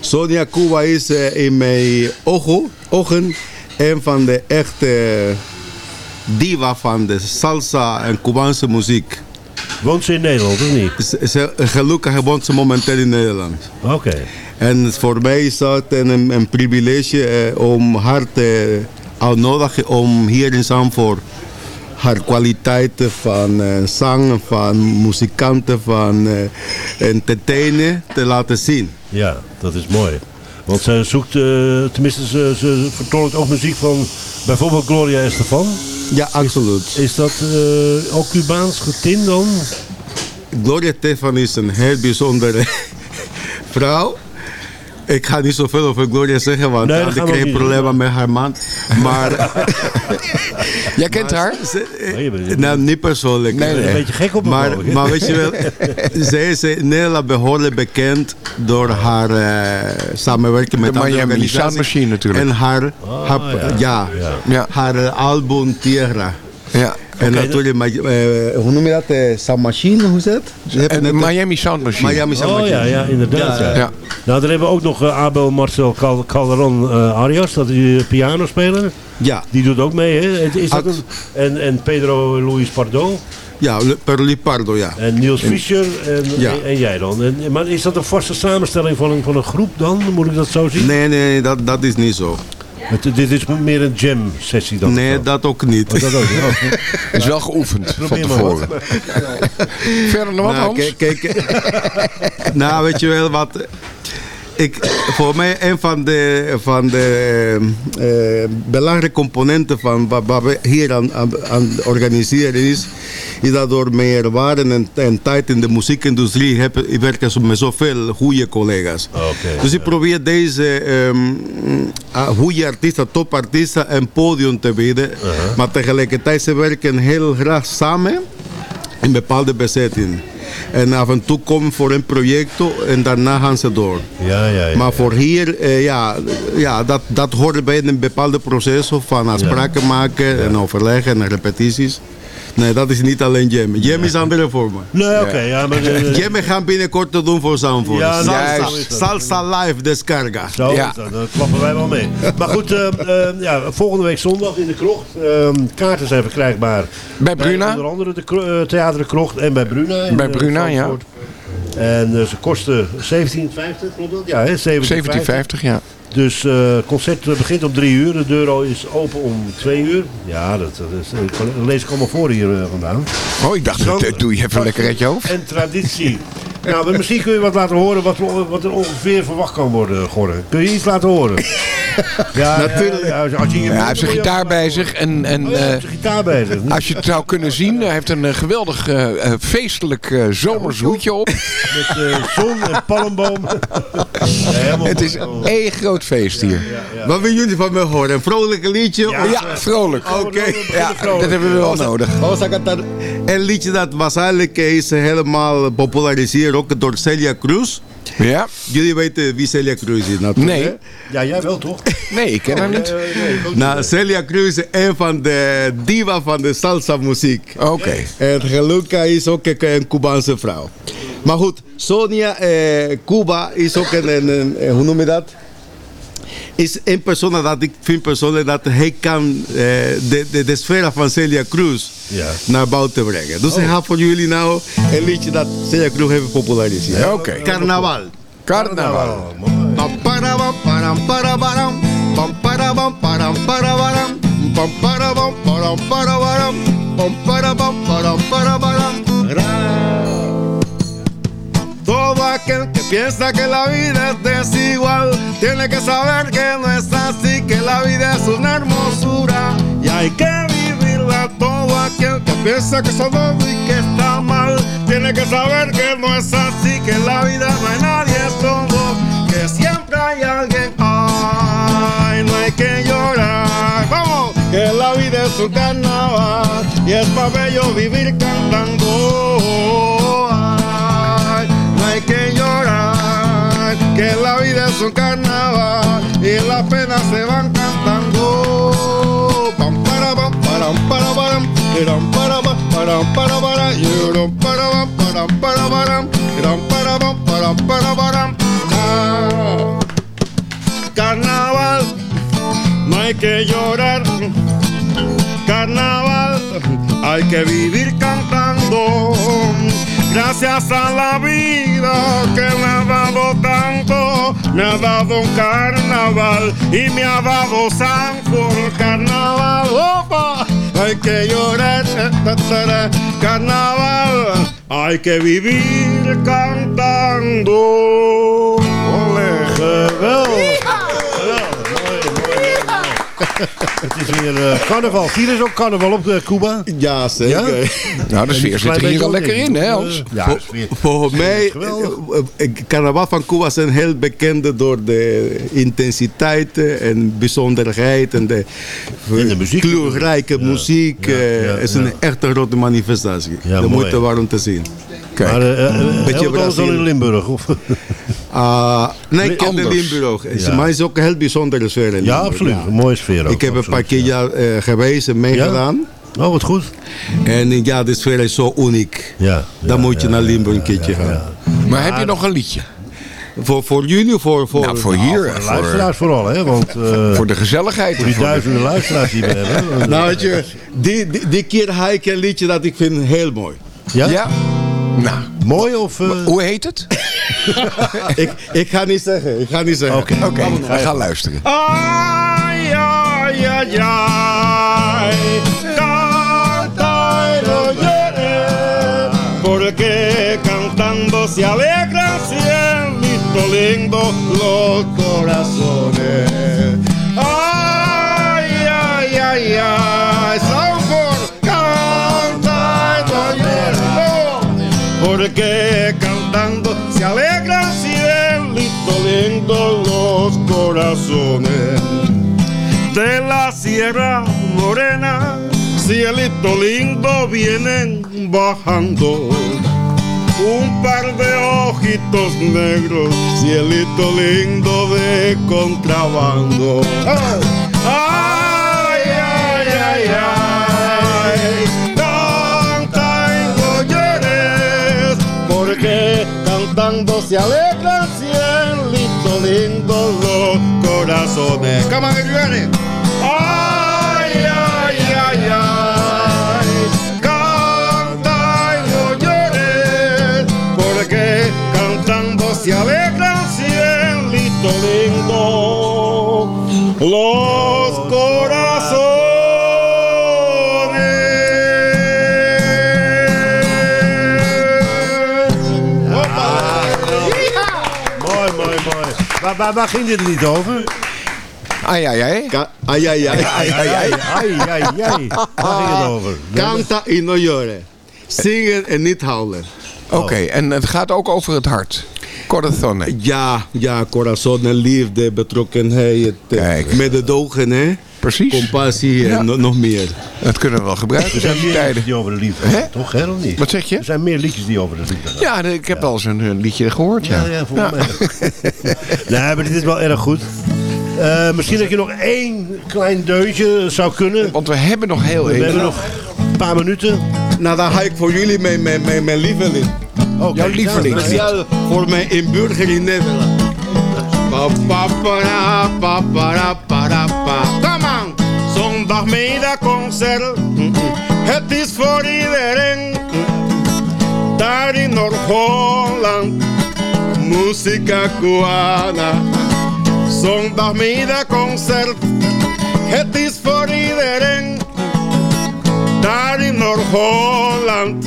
M: Sonia Cuba is eh, in mijn ogen, ogen een van de echte diva van de salsa en Cubaanse muziek.
F: Woont ze in Nederland of niet?
M: Ze- ze- Gelukkig woont ze momenteel in Nederland.
F: Oké.
M: En voor mij is dat een, een privilege eh, om haar te uitnodigen om hier in Zandvoort haar kwaliteiten van eh, zang, van muzikanten, van eh entertainen te laten zien.
F: Ja, dat is mooi. Want ze zoekt, eh, tenminste ze, ze vertolkt ook muziek van bijvoorbeeld Gloria Estefan.
M: Ja, absoluut.
F: Is dat eh, ook Cubaans getint dan?
M: Gloria Stefan is een heel bijzondere vrouw. Ik ga niet zoveel over Gloria zeggen, want
F: Nee,
M: ik
F: niet
M: problemen met haar man. Maar
D: Jij kent haar?
F: Bent-
M: nou, niet persoonlijk.
F: Je bent een beetje gek op me,
M: maar, maar weet je wel, zij is in Nederland behoorlijk bekend door haar eh, samenwerking met
D: De
M: andere
D: Miami. Sound Machine natuurlijk.
M: En haar,
F: Ah,
M: haar,
F: ja.
M: ja,
D: Ja.
M: haar album Tierra.
D: Ja.
M: En natuurlijk, maar, eh, hoe noem je dat? Sound Machine, hoe is dat?
D: Miami Sound Machine.
M: Miami Sound
F: Oh
M: Machine.
F: ja, ja inderdaad. Ja.
D: Ja.
F: Nou, dan hebben we ook nog eh, Abel Marcel Cal Calderon eh, Arias, dat is pianospeler.
M: Ja,
F: Die doet ook mee, hè? Is dat een, en, en Pedro Luis Pardo
M: ja, Perli Pardo, ja.
F: en Niels Fischer en,
M: Ja.
F: en, en jij dan. En, maar is dat een vaste samenstelling van een, van een groep dan? Moet ik dat zo zien?
M: Nee, nee, dat, dat is niet zo.
F: Het- dit is meer een jam sessie dan?
M: Nee, dat ook niet.
F: Oh, dat ook. niet. Oh.
D: Is wel geoefend van
F: Probeer maar
D: tevoren.
F: wat.
D: Verder nog wat,
M: nou,
D: Hans?
M: kijk, kijk. nou, weet je wel wat. Ik, voor mij een van de, van de eh, belangrijke componenten van wat, wat we hier aan, organiseren is, is dat door meer waarde en, en tijd in de muziekindustrie heb, ik werk zo- met zoveel goede collega's.
F: Oké,
M: dus ik probeer deze ah, goede artiesten, topartiesten een podium te bieden. Maar tegelijkertijd ze werken heel graag samen in bepaalde bezetting. En af en toe komen voor een project en daarna gaan ze door.
F: Ja, ja, ja.
M: Maar voor hier, eh, ja, ja dat, dat hoort bij een bepaalde proces van afspraken maken en overleggen en repetities.
N: Nee, dat is niet alleen Jemme. Jemme is andere vormen.
F: Nee, oké, ja, maar... eh,
N: Jemme gaan binnenkort te doen voor Zandvoort.
F: Ja, nou,
N: Salsa, live descarga.
F: Zo,
N: ja.
F: is dat, daar klappen wij wel mee. Maar goed, eh, eh, ja, volgende week zondag in de krocht. Ehm, kaarten zijn verkrijgbaar.
D: Bij Bruna?
F: onder andere de eh, Theater de Krocht en bij Bruna. in,
D: Bij
F: eh,
D: Bruna, ja.
F: En ze kosten 17,50, klopt dat? Ja, hè, 17,50.
D: 17,50, ja.
F: Dus eh, het concert eh, begint om drie uur. De deur is open om twee uur. Ja, dat, dat, is, dat lees ik allemaal voor hier eh, vandaan.
D: Oh, ik dacht, dat doe je even lekker uit je hoofd.
F: En traditie. Nou, maar misschien kun je wat laten horen wat, er- wat er ongeveer verwacht kan worden, Gorre. Kun je iets laten horen? ja,
D: Natuurlijk.
F: Ja, ja, als je
D: Ja, hij heeft zijn gitaar bij zich. En, en,
F: Oh ja, hij heeft
D: eh,
F: zijn gitaar bij zich.
D: Als je het zou kunnen zien, hij heeft een eh, geweldig eh, feestelijk eh, zomers hoedje op.
F: Met eh, zon en palmboom.
D: Het is één groot feest hier.
N: Wat willen jullie van me horen? Een vrolijk liedje?
D: Ja, vrolijk.
N: Oké.
D: Ja, dat hebben we wel nodig.
N: Een liedje dat was eigenlijk is helemaal populariseerd ook door Celia Cruz.
D: Ja.
N: Jullie weten wie Celia Cruz is natuurlijk.
D: Nee.
F: Ja, jij wel toch?
D: Nee, ik ken haar niet.
N: Nou, Celia Cruz is een van de diva van de salsa muziek.
D: Oké.
N: En gelukkig is ook een, een Cubaanse vrouw. Maar goed, Sonia eh, Cuba is ook een, een, een- hoe noem je dat? Is een persoon dat ik vind persoonlijk dat hij kan eh, de, de, de sfeer van Celia Cruz
F: Ja.
N: naar buiten brengen. Dus ik ga voor jullie nou een liedje dat Celia Cruz heeft gepopulariseerd.
D: Oké.
N: Carnaval.
D: Carnaval.
N: Pam aquel que piensa que la vida es desigual tiene que saber que no es así, que la vida es una hermosura y hay que vivirla. Todo aquel que piensa que es todo y que está mal tiene que saber que no es así, que la vida no hay nadie todo, que siempre hay alguien. Ay, no hay que llorar. Vamos, que la vida es un carnaval y es pa' bello vivir cantando. Que la vida es un carnaval y las penas se van cantando. Pam para pam para para pam param para para, para pam param para tiram para pam param para param. Ah, Carnaval, no hay que llorar. Carnaval, hay que vivir cantando. Gracias a la vida que me ha dado tanto, me ha dado un carnaval y me ha dado San por carnaval. Opa, hay que llorar, eh, carnaval, hay que vivir cantando.
F: Het is weer eh, carnaval. Vieren is ook carnaval op eh, Cuba.
N: Ja, zeker.
D: Nou, de sfeer zit er hier al lekker in, hè Hans?
F: Ja.
N: Volgens mij,
F: Geweldig.
N: eh, eh, carnaval van Cuba zijn heel bekend door de intensiteit eh, en bijzonderheid en de,
F: En de muziek.
N: kleurrijke muziek.
F: ja,
N: eh,
F: ja,
N: is
F: ja.
N: een echte grote manifestatie.
F: Ja,
N: de
F: mooi.
N: moeite waard om te zien.
D: Kijk.
F: Maar eh, eh,
N: Beetje Brazil.
F: in Limburg. Of?
N: Ah, nee, ik ken de
D: Anders.
N: Limburg.
F: Ja.
N: Maar het is ook een heel bijzondere sfeer in
F: Ja, absoluut. Een mooie sfeer ook.
N: Ik heb een paar keer
F: ja.
N: eh, geweest en meegedaan.
F: Oh, wat goed.
N: En eh, ja, de sfeer is zo uniek.
F: Ja.
N: Dan moet je
F: ja,
N: naar Limburg een keertje
F: ja,
N: gaan.
F: ja.
D: Maar heb je nog een liedje?
N: Voor, voor jullie of voor, voor,
D: Nou, voor hier.
F: Voor de
D: Voor,
F: luisteraars vooral, hè? Want eh,
D: voor de gezelligheid.
F: voor die
D: voor de-
F: duizenden luisteraars die we hebben.
N: Nou, weet je, die, die, die keer ga ik een liedje dat ik vind heel mooi.
F: Ja?
D: Ja? Nou,
F: Mooi of... eh,
D: hoe heet het?
N: ik, ik ga niet zeggen, ik ga niet zeggen.
F: Oké.
D: Oké, we gaan luisteren.
N: Ay, ay, ay, ay, canta y no llores, porque cantando se alegra cielito lindo los corazones. doliendo los corazones de la Sierra Morena, cielito lindo, vienen bajando un par de ojitos negros, cielito lindo de contrabando. ¡Ay, ay, ay, ay! Canta y porque cantando se alegran siempre lindo los corazones. Come on, everybody. Ay, ay, ay, ay. Canta y no llores, porque cantando se alegran cielito lindo
F: Mooi, Waar, waar, ging dit lied over?
D: Ai, ai, ai.
N: Ai, ai, ai.
F: Ai, ai, ai, ai, ai, ai. Waar ging het over?
N: Canta y no llore. Zingen en niet huilen.
D: Oké, en het gaat ook over het hart. Corazon.
N: Ja, ja, corazon en liefde, betrokkenheid.
D: Kijk.
N: Met de ogen, hè?
D: Precies.
N: Compassie en
D: Ja.
N: nog meer.
D: Dat kunnen we wel gebruiken
F: Er zijn meer liedjes
D: tijden.
F: die over de liefde
D: Hè?
F: toch? Hè, of niet?
D: Wat zeg je?
F: Er zijn meer liedjes die over de liefde gaan.
D: Ja, ik heb wel eens een, liedje gehoord. Ja,
F: Ja, ja, volgens mij. nee, maar dit is wel erg goed. Eh, misschien dat je nog één klein deuntje zou kunnen.
D: Want we hebben nog heel
F: We
D: even.
F: hebben nog een paar minuten.
N: Nou, dan ga ik voor jullie mijn, mijn, mijn, mijn lieveling.
F: Oh,
D: Jouw lieveling.
F: ja,
N: Speciaal voor mijn inburger in Nederland. Come on! Zondagmiddagconcert. Mm-mm. Het is voor iedereen. Daar in Noord-Holland. Musica cubana. Zondagmiddagconcert. Het is voor iedereen. Daar in Noord-Holland.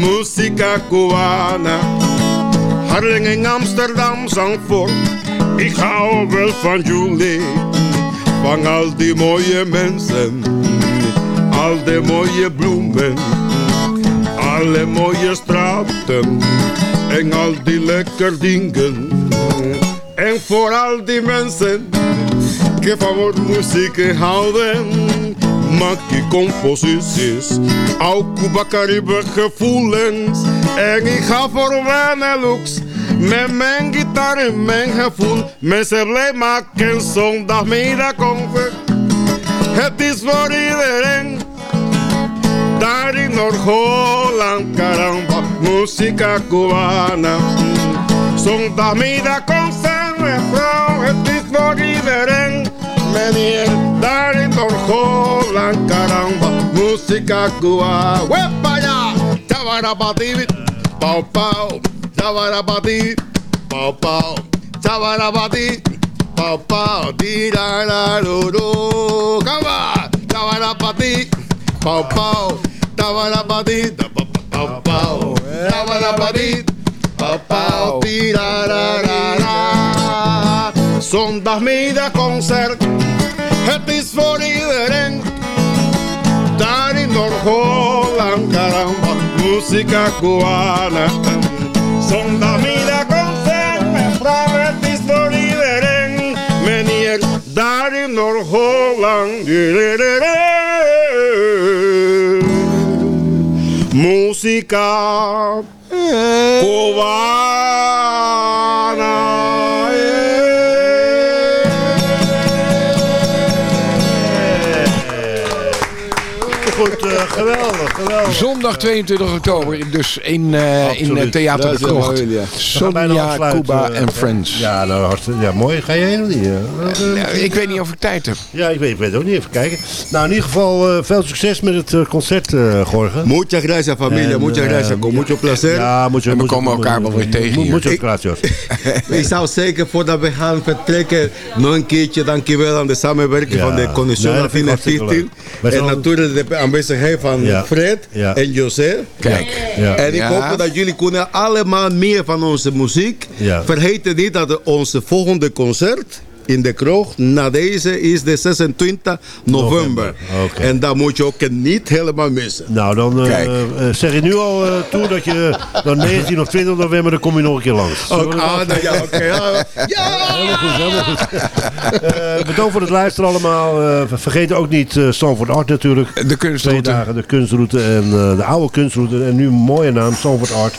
N: Musica cubana. Harlingen in Amsterdam, Zandvoort. Ik hou wel van jullie. Van al die mooie mensen. Al die mooie bloemen. Alle mooie straten. En al die lekker dingen. En voor al die mensen. Die van wat muziek houden. Maak je composities. Ook Cuba Caribe gevoelens. En ik ga voor Benelux. Met mijn gitaar en mijn gevoel. Mensen blij maken zondagmiddag concert. Het is voor iedereen. Daar in Noord-Holland, caramba, musica cubana. Zondagmiddag concert, het is voor iedereen. Meneer, daar in Noord-Holland, caramba, musica cubana. Wepa ja, tabarabadi, pau pau, tabarabadi, pau pau, tabarabadi, pau pau, do do, come on, tabarabadi, pau pau, pa pau pau, tabarabadi, pau pau, di da da da. Da. Zondagmiddagconcert, het is voor iedereen. Daar in Noord-Holland, caramba, musica cubana. Musica cubana.
F: Goed, eh, geweldig, geweldig.
D: Zondag 22 oktober, dus in, eh, in eh, Theater
N: Dat
D: de Krocht.
N: ja.
F: Afsluiten.
D: Cuba
F: Eh,
D: en Friends.
F: Ja, nou, hartstikke, ja, mooi. Ga je heen of niet?
D: Ja, ik weet niet of ik tijd heb.
F: Ja, ik weet, ik weet het ook niet. Even kijken. Nou, in ieder geval eh, veel succes met het concert, eh Gorgen.
N: Muchas gracias familia, muchas gracias, con mucho placer.
F: Ja, moet je,
D: En we komen elkaar wel weer tegen
F: moet-
D: hier.
F: Muchas gracias.
N: Ik zou zeker voordat we gaan vertrekken nog een keertje dankjewel aan de samenwerking van de Connexion
F: Nee, dat vind ik hartstikke
N: 15.
F: leuk. Wij
N: En
F: zullen-
N: natuurlijk de aanwezigheid van
F: Ja.
N: Fred
F: Ja.
N: en José.
D: Kijk.
F: Ja.
N: En ik
D: Ja.
N: hoop dat jullie kunnen allemaal meer van onze muziek.
F: Ja.
N: Vergeet niet dat onze volgende concert in de kroeg na deze is de 26 november. En dat moet je ook niet helemaal missen.
F: Nou, dan eh, eh, zeg je nu al eh, toe dat je dan 19 of 20 november, dan kom je nog een keer langs.
N: Ook, ah, nou, ja, oké. ja. ja!
F: Helemaal goed, helemaal goed. Eh, bedankt voor het luisteren allemaal. Eh, vergeet ook niet uh, Stanford Art natuurlijk.
D: De
F: Twee
D: kunstroute.
F: dagen de kunstroute en eh, de oude kunstroute. En nu een mooie naam, Stanford Art.